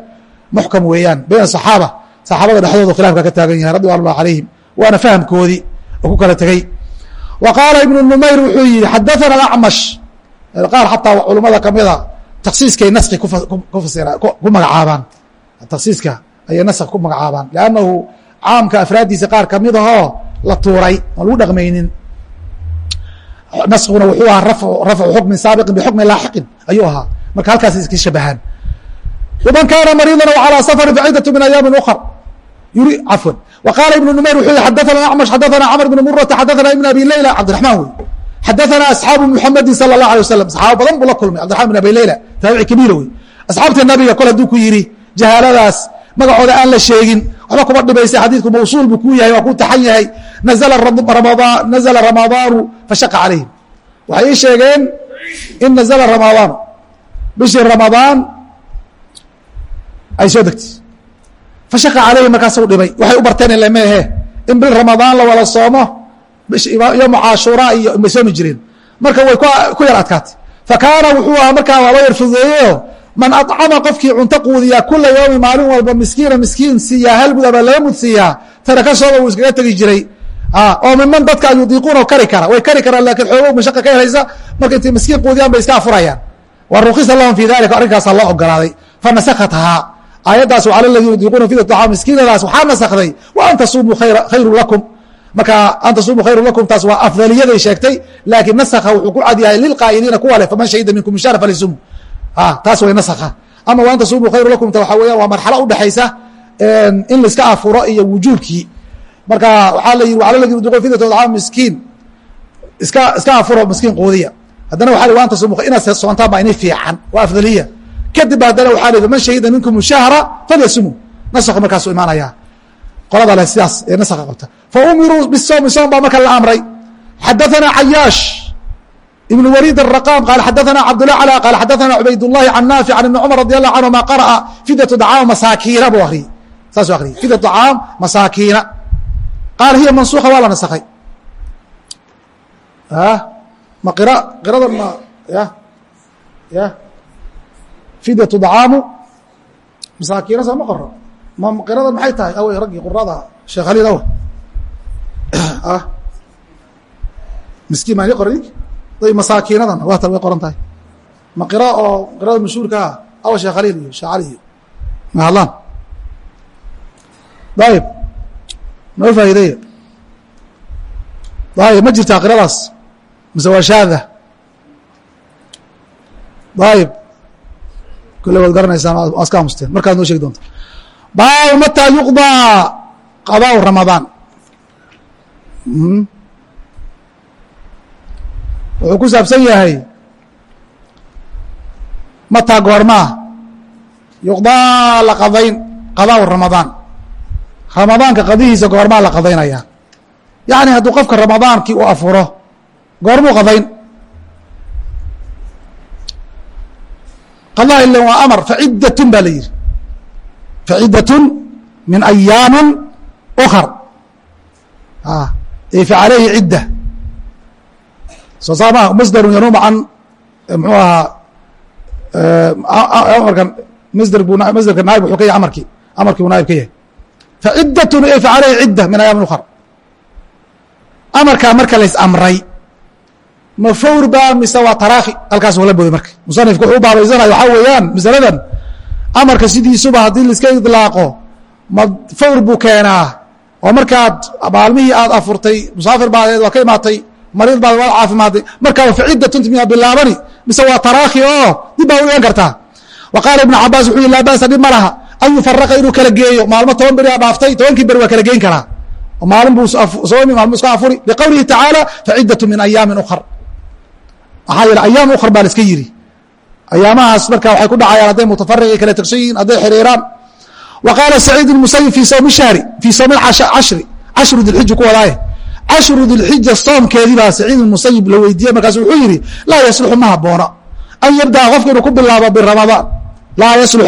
Speaker 1: muxkam weeyaan bayn saxaaba saxaabada dhexdooda khilaafka ka taagan yahay radwan allah calayhim waana fahmkoodii ku kala tegey wa qaala ibnu numayr wuxuu yihi xadaana acmash qaar xataa culumada kamida taksiiskay naski ku magacaabaan. Taksiiska ayay nask ku magacaabaan lannahu caamka afraaddiisa qaar ka mid la tuuray oon lagu dhaqmaynin. Naskuna wuxuu ahaa rafcu xukmin saabiqin bixukmin laaxiqin ayuu ahaa. Marka halkaas iska shabahaan. Man kaana mariidan calaa safarin facidat min ayaami ukar yuri cafwan. وqاaل iبن نmayr وxuu yihi xadثna أعمش xadثna cمر بن mرة xadثna iبن أbي ليلى cبدiرحمن wey xadثna أصحاaب محمdi صلى الله عليه وسلم صحaaba badan buu la kulmay cبدiرحمن بن أbي ليلى taaبici كبيr wey أصxaabtii nabiga kol haduu ku yihi جahaaladaas magacooda aan la sheegin waxba kuma dhibaysa xadiidku mawصuل buu ku yahay waa ku taxan yahay naزla رamaضاanu faشhaqa عalayhim waxay ii sheegeen in naزla رamaضاan bishii رamaضاan ay soo degtay fashaqa calayhi markaasuu dhibay. Waxay u barteen ile meehe. In bil ramadaan la wada soomo yowmu caashuuraa iyo bay soomi jireen marka way ku yar adkaatay. Fa kaana wuxuu ahaa markaa waa loo yar fududeeyeyo man acama qofkii cunto quudiyaa kula yowmi maalin walba miskiina miskiin siiyaa hal mud ama laba mud siiyaa taraka sooba wuu iskaga tegi jiray. Oo miman dadka yudiiquuna kari kara. Way kari karaan laakiin xoogo mashaqa ka helaysa marka intay miskiin quudiyaan bay iska afurayaan. Wa rukhisa lahum fi dalika arrinkaasaa loo ogolaaday fanasakhathaa aayaddaas ala ladina yudiiquuna fida طacaam miskiinadaas waxaa nasakday wa an tasumuu khayru lakum. Marka an tasuumu khayru lakum taas waa afdaliyaday sheegtay laakiin nasakha wuxuu ku cad yahay lilqaa'iliina kuwa leh faman shahida minkum mishara falisumu taas way nasakha. Ama wa an tasuumu khayru lakum ta waxaa weeyaan waa marxalo udhexaysa in laiska afuro iyo wujuubkii. Marka waxaa la yidhi wala ladii uduqu fidatooda caam miskiin. Iska iska afuro miskiin quudiya. Haddana waxa wa an tasuumu inaad soontaan baa ini fiican waa afdaliya kadib haddana waxaa la man shahida minkum shahra falyasumu nasakhu markaasu imaanaya qolada leh sidaas ee nasakha qabta fa umiruu bisoomi soom baa marka la amray xadaثana cayaash ibn waliid الرaqam qaal xadaثana cabdالlah clى qaal xadaثana cubayd الlahi can naafic can ibni cmar radi allahu canهuma qarأa fidaة dacaam masaakiina buu akriyey saasuu akriyey fidaة dacaam masaakiina qaal hiya mansuka waa la nasakhay ma qira qirada ma ya ya fidaة dacaamu. Masaakiina soo ma qoro ma qirada maxay tahay? Aw raggii qurada sheekh khaliil aw ah. Miskiin maan qoran day masaakiinadan. Waa tan way qoran tahay. Ma qira oo qirada mashhuurka ah? Aw sheekh khaliil iyo sheekh cali ma hadlaan dayib noo faa'iideeya dayib ma jirtaa qiradaas? Mise waa shaada? Dayib kule waad garanaysaan waa iska aamusteen markaad noo sheegi doonta baabu mataa yuqdaa qadaa ramadaan. Hmm? Wuxuu ku saabsan yahay mataa goormaa. Yuqdaa la qadayn qadaa ramadaan. Ramadaanka qadihiisa goormaa la qadaynayaa. Yacni hadduu qofka ramadaankii u afuro goormuu qadayn. qada ilan waa amar faciddatun baa la yidhi faciddatun min ayaamin ukar fa calayhi cidda soo saa maha masdarun yanuuma can mxuu ahaa amarkan masder bu masderka naayib wuxuu ka yahay amarkii amarkii buu naayib ka yahay faciddatun fa calayhi cidda min ayaamin ukar amarkaa marka lays amray ma fawr ba mise waa taraakhi? Halkaas wala booday marka. Musanifku wuxuu u baabaysanayo waxaa weeyaan masaladan amarka sidiisuba haddii laiska idlaaqo ma fawr buu keenaa. Oo markaad maalmihii aad afurtay musaafir baadeed waa ka imaatay mariid baad waad caafimaadday markaa facidatun miyaa bilaabani mise waa taraakhi oo dib baa u igan kartaa. Wa qaala ibnu cabaas wuxuu yihi laa ba'sa dhib ma laha an yufaraqa inuu kala geeyo. Maalmo toban beri aa dhaaftay tobankii beri waa kala geyn karaa. Maalin buu soomi maalmo iska afuri. Liqowlihi tacaala facidatu min ayaamin ukar maxaa yeele ayaam ukar baa la iska yidhi ayaamahaas marka waxay ku dhacayaan hadday mutafariqi kala tegsan yihiin hadday xiriiraan. Wa qaala saciid musayib fii sawmi shahri fii sawmi cashri cashru dilxija ku wadaaye cashru dilxija soomkeedii baa saciid musayib la weydiiyey markaasu wuxuu yidhi laa yasluxu ma haboona. An yabdaa qofka inuu ku bilaabo biramadaan. Laa yaslux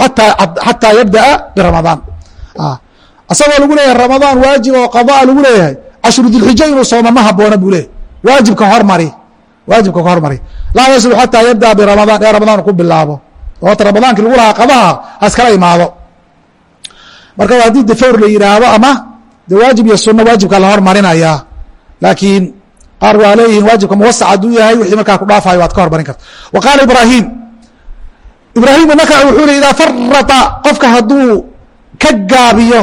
Speaker 1: xataa yabdaa biramadaan. Asagoo lagu leeyahay ramadaan waajib oo qadaa lagu leeyahay. Cashru dilxija inuu sooma ma haboona buu leeyahy waajibka hormari waajibka ka hormari. Laa yaslux xataa yabdaa biramadaan ee ramadaan ku bilaabo. Oota ramadaankii lagu lahaa qadaha haskala imaado. Marka haddii de fawr la yidhaahdo ama de waajib iyo sunno waajibka la hormarinayaa. Laakiin qaar waa leeyihiin waajibka muwasac hadduu yahay wixii markaa ku dhaafayo waad ka hormarin karta. Wa qaala ibraahim ibraahim nakaci wuxuu le idaa farata qofka hadduu ka gaabiyo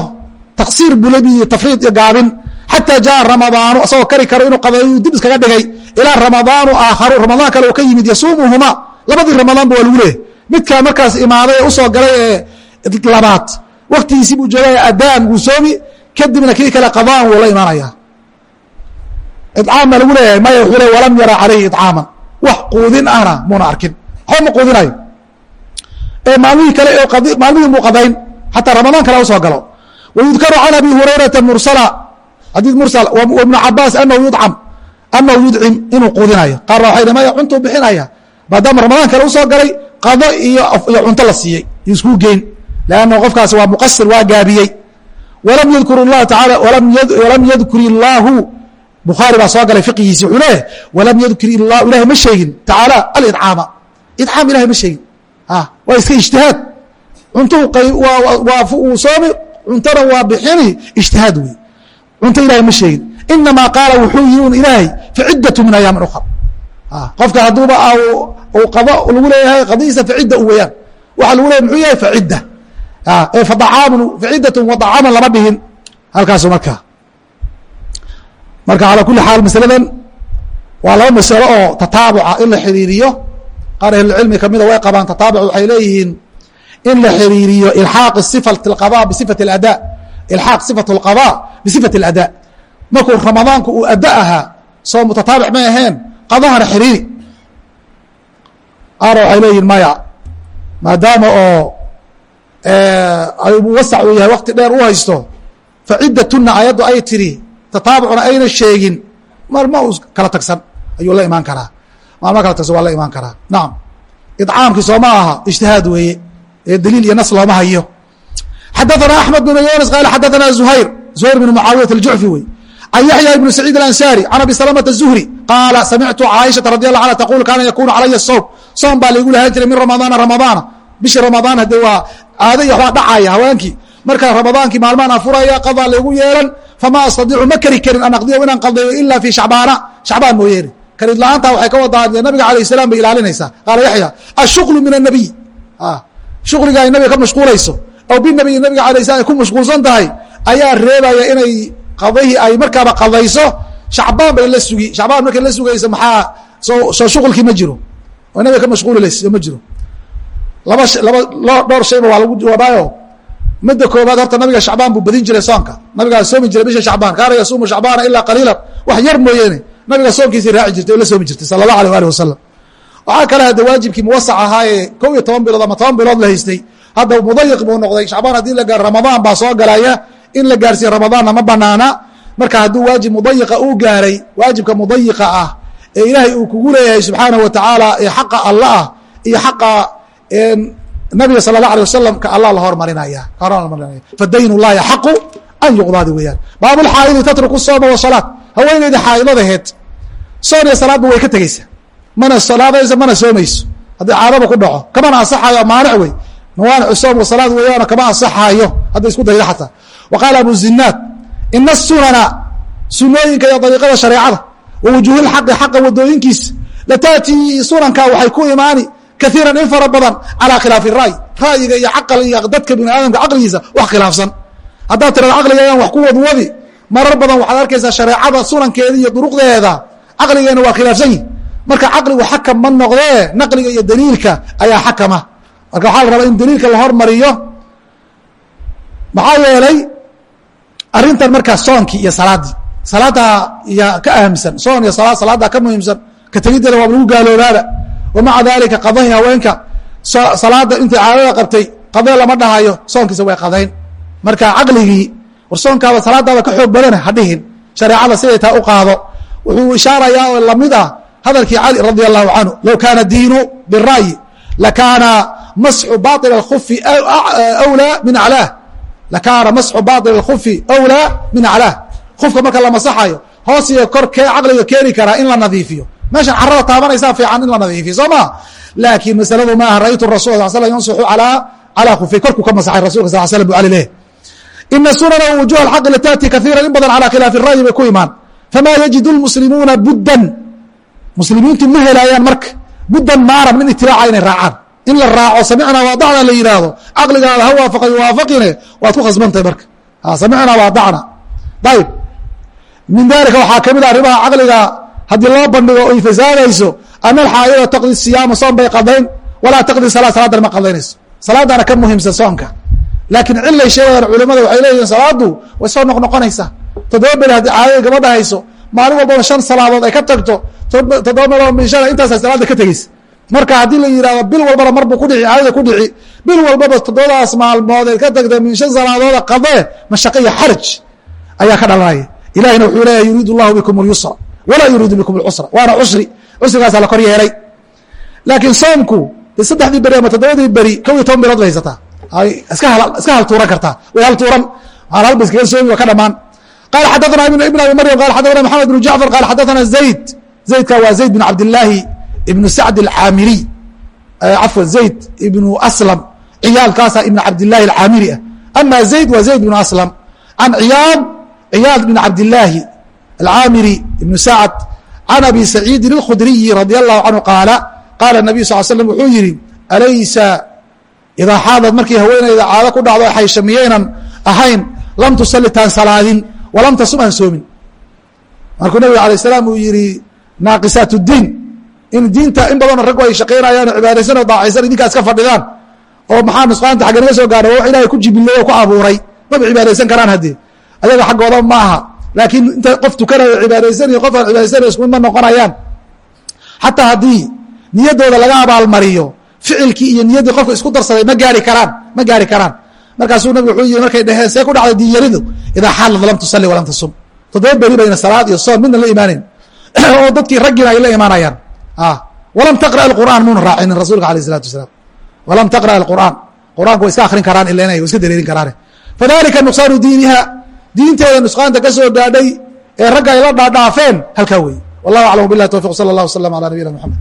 Speaker 1: taqsiir buladi iyo tafriid iyo gaabin xataa jaa ramadaanu asagoo kari karo inuu qabeeyu dib iskaga dhigay. Ilaa ramadaanu aakharu ramadaan kale uu ka yimid yasuumuhuma labadii ramadaanba waa lagu leeyahy midkaa markaas imaaday ee u soo galay ee labaad. Waktigiisii buu joogaya adaan wuu soomi kadibna kii kale qadaan wuu la imaanaya icaam baa lagu leeyahay maya wuxuu le walam yara calayhi icaaman wax quudin ahna muuna arkin. Waxba ma quudinayo. Ee maalmihii kale maalmihii muu qadayn xataa ramadaan kale u soo galo. Wayudkaru can abi hurayrata mursala xadiid mursal ibnu cabaas anahu yudcam anahu yudcim inuu quudinayo qaarna waxay maya cuntuu bixinaya. Maadaama ramadaan kale u soo galay qado iyo cunto la siiyey. Iyo iskuu geyn lanna qofkaasi waa muqasir waa gaabiyey. Walam yadkur اllah taala walam yadkur illaahu bukhaari baa soo galay fiqigiisi wuxuu leeyahy walam yadkur ilah ilahay ma sheegin tacaala alidcaama idcaam ilahay ma sheegin. Waa iska ijtihaad. Cuntuu uu soomi cuntona waa bixini ijtihaad wey cunto ilahay ma sheegin. Inamaa qaala wuxuu yihi un ilaahay facidatu min ayaamin ukar qofka hadduuba qado lagu leeyahay qadihiisa facidda u weyaan waxa lagu leeyahy muxuu yahay facidda faacaamun facidatun waacaaman lama dhihin. Halkaasu markaa marka calaa kuli xaal masaladan waa laba masalo oo tataabuca in la xiriiriyo. Qaar ahlulcilmi kamida way qabaan tataabuc waxay leeyihiin in la xiriiriyo ilxaaq sifat اlqada bisifat اlada ilxaaq sifat اlqada bisifat اlada markuu ramadaanku uu ada ahaa soo mutataabic may aheen qadahana xiriiri. Qaar waxay leeyihiin maya maadaama oo wasac uu yahay wakti dheer u haysto faciddatuna ayaddu ay tiri tataabucna ayna sheegin. Maalma uu kala tagsan ayuu la imaan karaa. Maalma kala tagsan waa la imaan karaa. Nacam idcaamkii sooma aha ijtihaad weeye. Ee daliil iyo nas looma hayo xadaثana axmed bn yunis qaal xadaثana zuhayr zuhayr bn mucaawiyat aljucfi wey can yaxya ibn saciid alansaari can abi salamata zuhri qaala samictu caaishaةa radi allah anha taqul kaana yakunu calaya sowm soom baa laygu lahaan jiray min ramadaana ramadaana bishi ramadaan hadee waa caado iyo waxbaa dhacaya haweenkii markaa ramadaankii maalmaan afuraya qadaa laygu yeelan fama astadiicu ma keri karin an aqdiyahu inaan qaldayo ila fi shacbaana shacbaan mooyeene karid la-aanta waxay ka wadaa nabiga alayh salaam bay ilaalinaysaa qaala yaxya ashuklu min annabiy shukliga ay nabiga ka mashquulayso aw binabiy nabiga alay slam ay ku mashquulsan tahay ayaa reebaya inay qadihii ay markaaba qadayso. Shacbaan bay la sugi shacbaan markay la sugayso maxaa soo soo shuqulkii ma jiro. Oo nabiga ka mashquulilayso ma jiro. Laba laba dhowr shayba waa lagu jawaabaayo midda koobaad horta nabiga shacbaan buu badin jiray soonka. Nabigaa soomi jiray bisha shacbaan kaana yasuumu shacbaana ilaa qaliilan wax yar mooyeene nabiga soonkiisii raaci jirtay o la soomi jirtay sala allah alيh alih wasalam waxaa kale hadde waajibkii muwasac ahaa ee kow iyo toban bilood ama toban bilood la haystay hadda mudayiq buu noqday. Shacbaan haddii ramadaan baa soo galaya. In la gaarsiiye ramadaanna ma banaana. Marka hadduu waajib mudayiqa uu gaaray waajibka mudayiqa ah ee ilaahay uu kugu leeyahay subxaanahu wa tacaala ee xaqa alla ah iyo xaqa nabiga sala allah alay wasalam ka alla la hormarinaya. Fadaynu laa yaxaqu an yuqdaadi weeyaan. Baabulxaaidi tatruku sooma wasalaad haweeneyda xaa'idadaheed soon iyo salaadba way ka tegeysaa mana salaadayso mana soomayso. Haddii caadaba ku dhaco. Kamana ansaxayo maanic wey mawaanic soom wasalaad weeyaano kama ansaxaayo. Hadday isku daydo xataa. Wa qaala abu zinaad ina sunana sunooyinka iyo dariiqada shareecada wa wujuuhilxaqi xaqa wadooyinkiisa lataatii sunanka waxay ku imaani kaiira in fara badan calaa khilaafi ra'y ra'yiga iyo caqal iyo dadka bini aadamka caqligiisa wax khilaafsan. Haddaad tirada caqligayaan wax ku wadwadi marar badan waxaad arkaysaa shareecada sunankeeda iyo duruqdeeda. Caqligeena waa khilaafsan yihi marka caqligu xakam ma noqdee? Naqliga iyo daliilka ayaa xakama marka waxaa la rabaa in daliilka la hormariyo maxaa yeelay arrintan markaa soonkii iyo salaaddii salaaddaa iya ka ahamsan soon iyo salaad salaaddaa ka muhiimsan ka tegiddeeda waaba lagu gaaloobaaba. Wamaca dalika qadahi haweenka salaada intay caadada qabtay qadee lama dhahayo soonkiisa way qadayn. Marka caqligii war soonkaaba salaadaaba ka xoog badane hadhihin shareecada siday taa u qaado. Wuxuu ishaarayaa oo la mid ah hadalkii cali radi allahu canhu low kaana diinu bira'yi lakaana masxu bail اkufi wlaa min aclaah lakaana masxu bail اkufi awlaa min aclaah kufka marka la masaxayo hoos iyo kor kee caqliga keeni karaa in la nadiifiyo meeshan carada taabanaysaa fiican in la nadiifiyo soo maa laakiin masaladu ma aha ra'ytu rasul sal slam yansuxu alaa calaa kufay korkuu ka masaxay rasulka sal slam bu ali ina sunana wujuh alxaqi lataati kaiira in badan calaa khilaafi ra'yi bay ku imaan famaa yajidu lmuslimuuna buddan muslimiintu ma helaayaan marka buddan maaran min itibaaca inay raacaan in la raaco samicnaa waadacna la yihaahdo caqligaada ha waafaqay waafaqine waad ku khasbantahay marka. Samicnaa waadacna ayib min dalika waxaa ka mid a arrimaha caqliga haddii loo bandhigo oy fasaadayso ana taqdi siyaama soon bay qadayn walaa taqdi salaa salaadana ma qadaynayso. Salaadana ka muhiimsan soonka. Laakiin cilay sheegayaan culimada waxay leeyihiin salaadu way soo noqnoqonaysaa toddoba beri haddii caadada gabadha hayso maalin walbaba shan salaadood ay ka tagto toddoba meelood min shan intaasa salaada ka tegeysa marka haddii la yidhahdo bil walbana marbuu kudhici aayada ku dhici. Bil walbaba toddobadaas maalmood ee ka tagta min shan salaadooda qadee mashaqe iyo xaraj ayaa ka dhalanaya. Ilahina wuxuu leeyahay yuriidu allahu bikum اlyusra walaa yuriidu bikum اlcusra waana cusri. Cusrigaasaa la kor yeelay. Laakiin soomku de saddexdii beri ama toddobadii beri kow iyo toban bilood bay haysataa. Iska haltuuran kartaa. Way haltuuran a halba iskaga soomi waa ka dhamaan. Qaala xadaana ibn abi maryam qaala xadaana maxamed bnu jacfar qaala xadaana zayd. Zaydka waa zayd bin cabdilaahi ibn sacd alcaamiri cafwan zayd ibnu aslam ciyaalkaasa ibn cabdillaahi alcaamiri ah. Ama zayd waa zayd bn aslam. Can ciyaad ciyaad bn cabdillaahi alcaamiri ibn sacd can abi saciidin اlkhudriyi radi allahu canhu qaala qaala nabiyu sal slm wuxuu yihi alaysa idaa xaadad markii haweenayda caado ku dhacdo xaysha miyaynan ahayn lam tusalli taan salaadin walam tasum aan soomin. Markuu nabiga alay salaam uu yihi naaqisaat اdiin in diinta in badanoo raggu ay shaqaynayaan oo cibaadaysan oo daacaysan idinkaa iska fadhidaan. Oo maxaa nusqaanta xagga soo gaara wa ilahay ku jibilay oo ku abuuray. Maba cibaadaysan karaan haddii. Ayaga xaggooda ma aha laakiin inta qof tukanayo cibaadaysan iyo qof aan cibaadaysanayo isku ma noqonayaan. Xataa haddii niyaddooda laga abaalmariyo ficilkii iyo niyaddii qofka isku darsaday ma gaari karaan ma gaari karaan. Markaasuu nabig wuxuu yihi markay dheheen see ku dhacday diinyaridu? Idaa xaalad lam tusalli walam tasum. Toddoba beri bayna salaad iyo soon midna la imaanayn oo dadkii raggiina ay la imaanayaan walam taqra qur'aan muna raacinin rasuulka alayh isalatu wasalaam. Walam taqra qur'aan qur'anku way iska akrin karaan ila inay iska dareerin karaane. Fadalika nuqsaanu diiniha. Diinteeda nusqaanta ka soo gaadhay ee ragga ay la dhaadhaafeen halkaa weeye. Wallahu aclam bilah towfiq sala allah wasalam ala nabiyina mxamed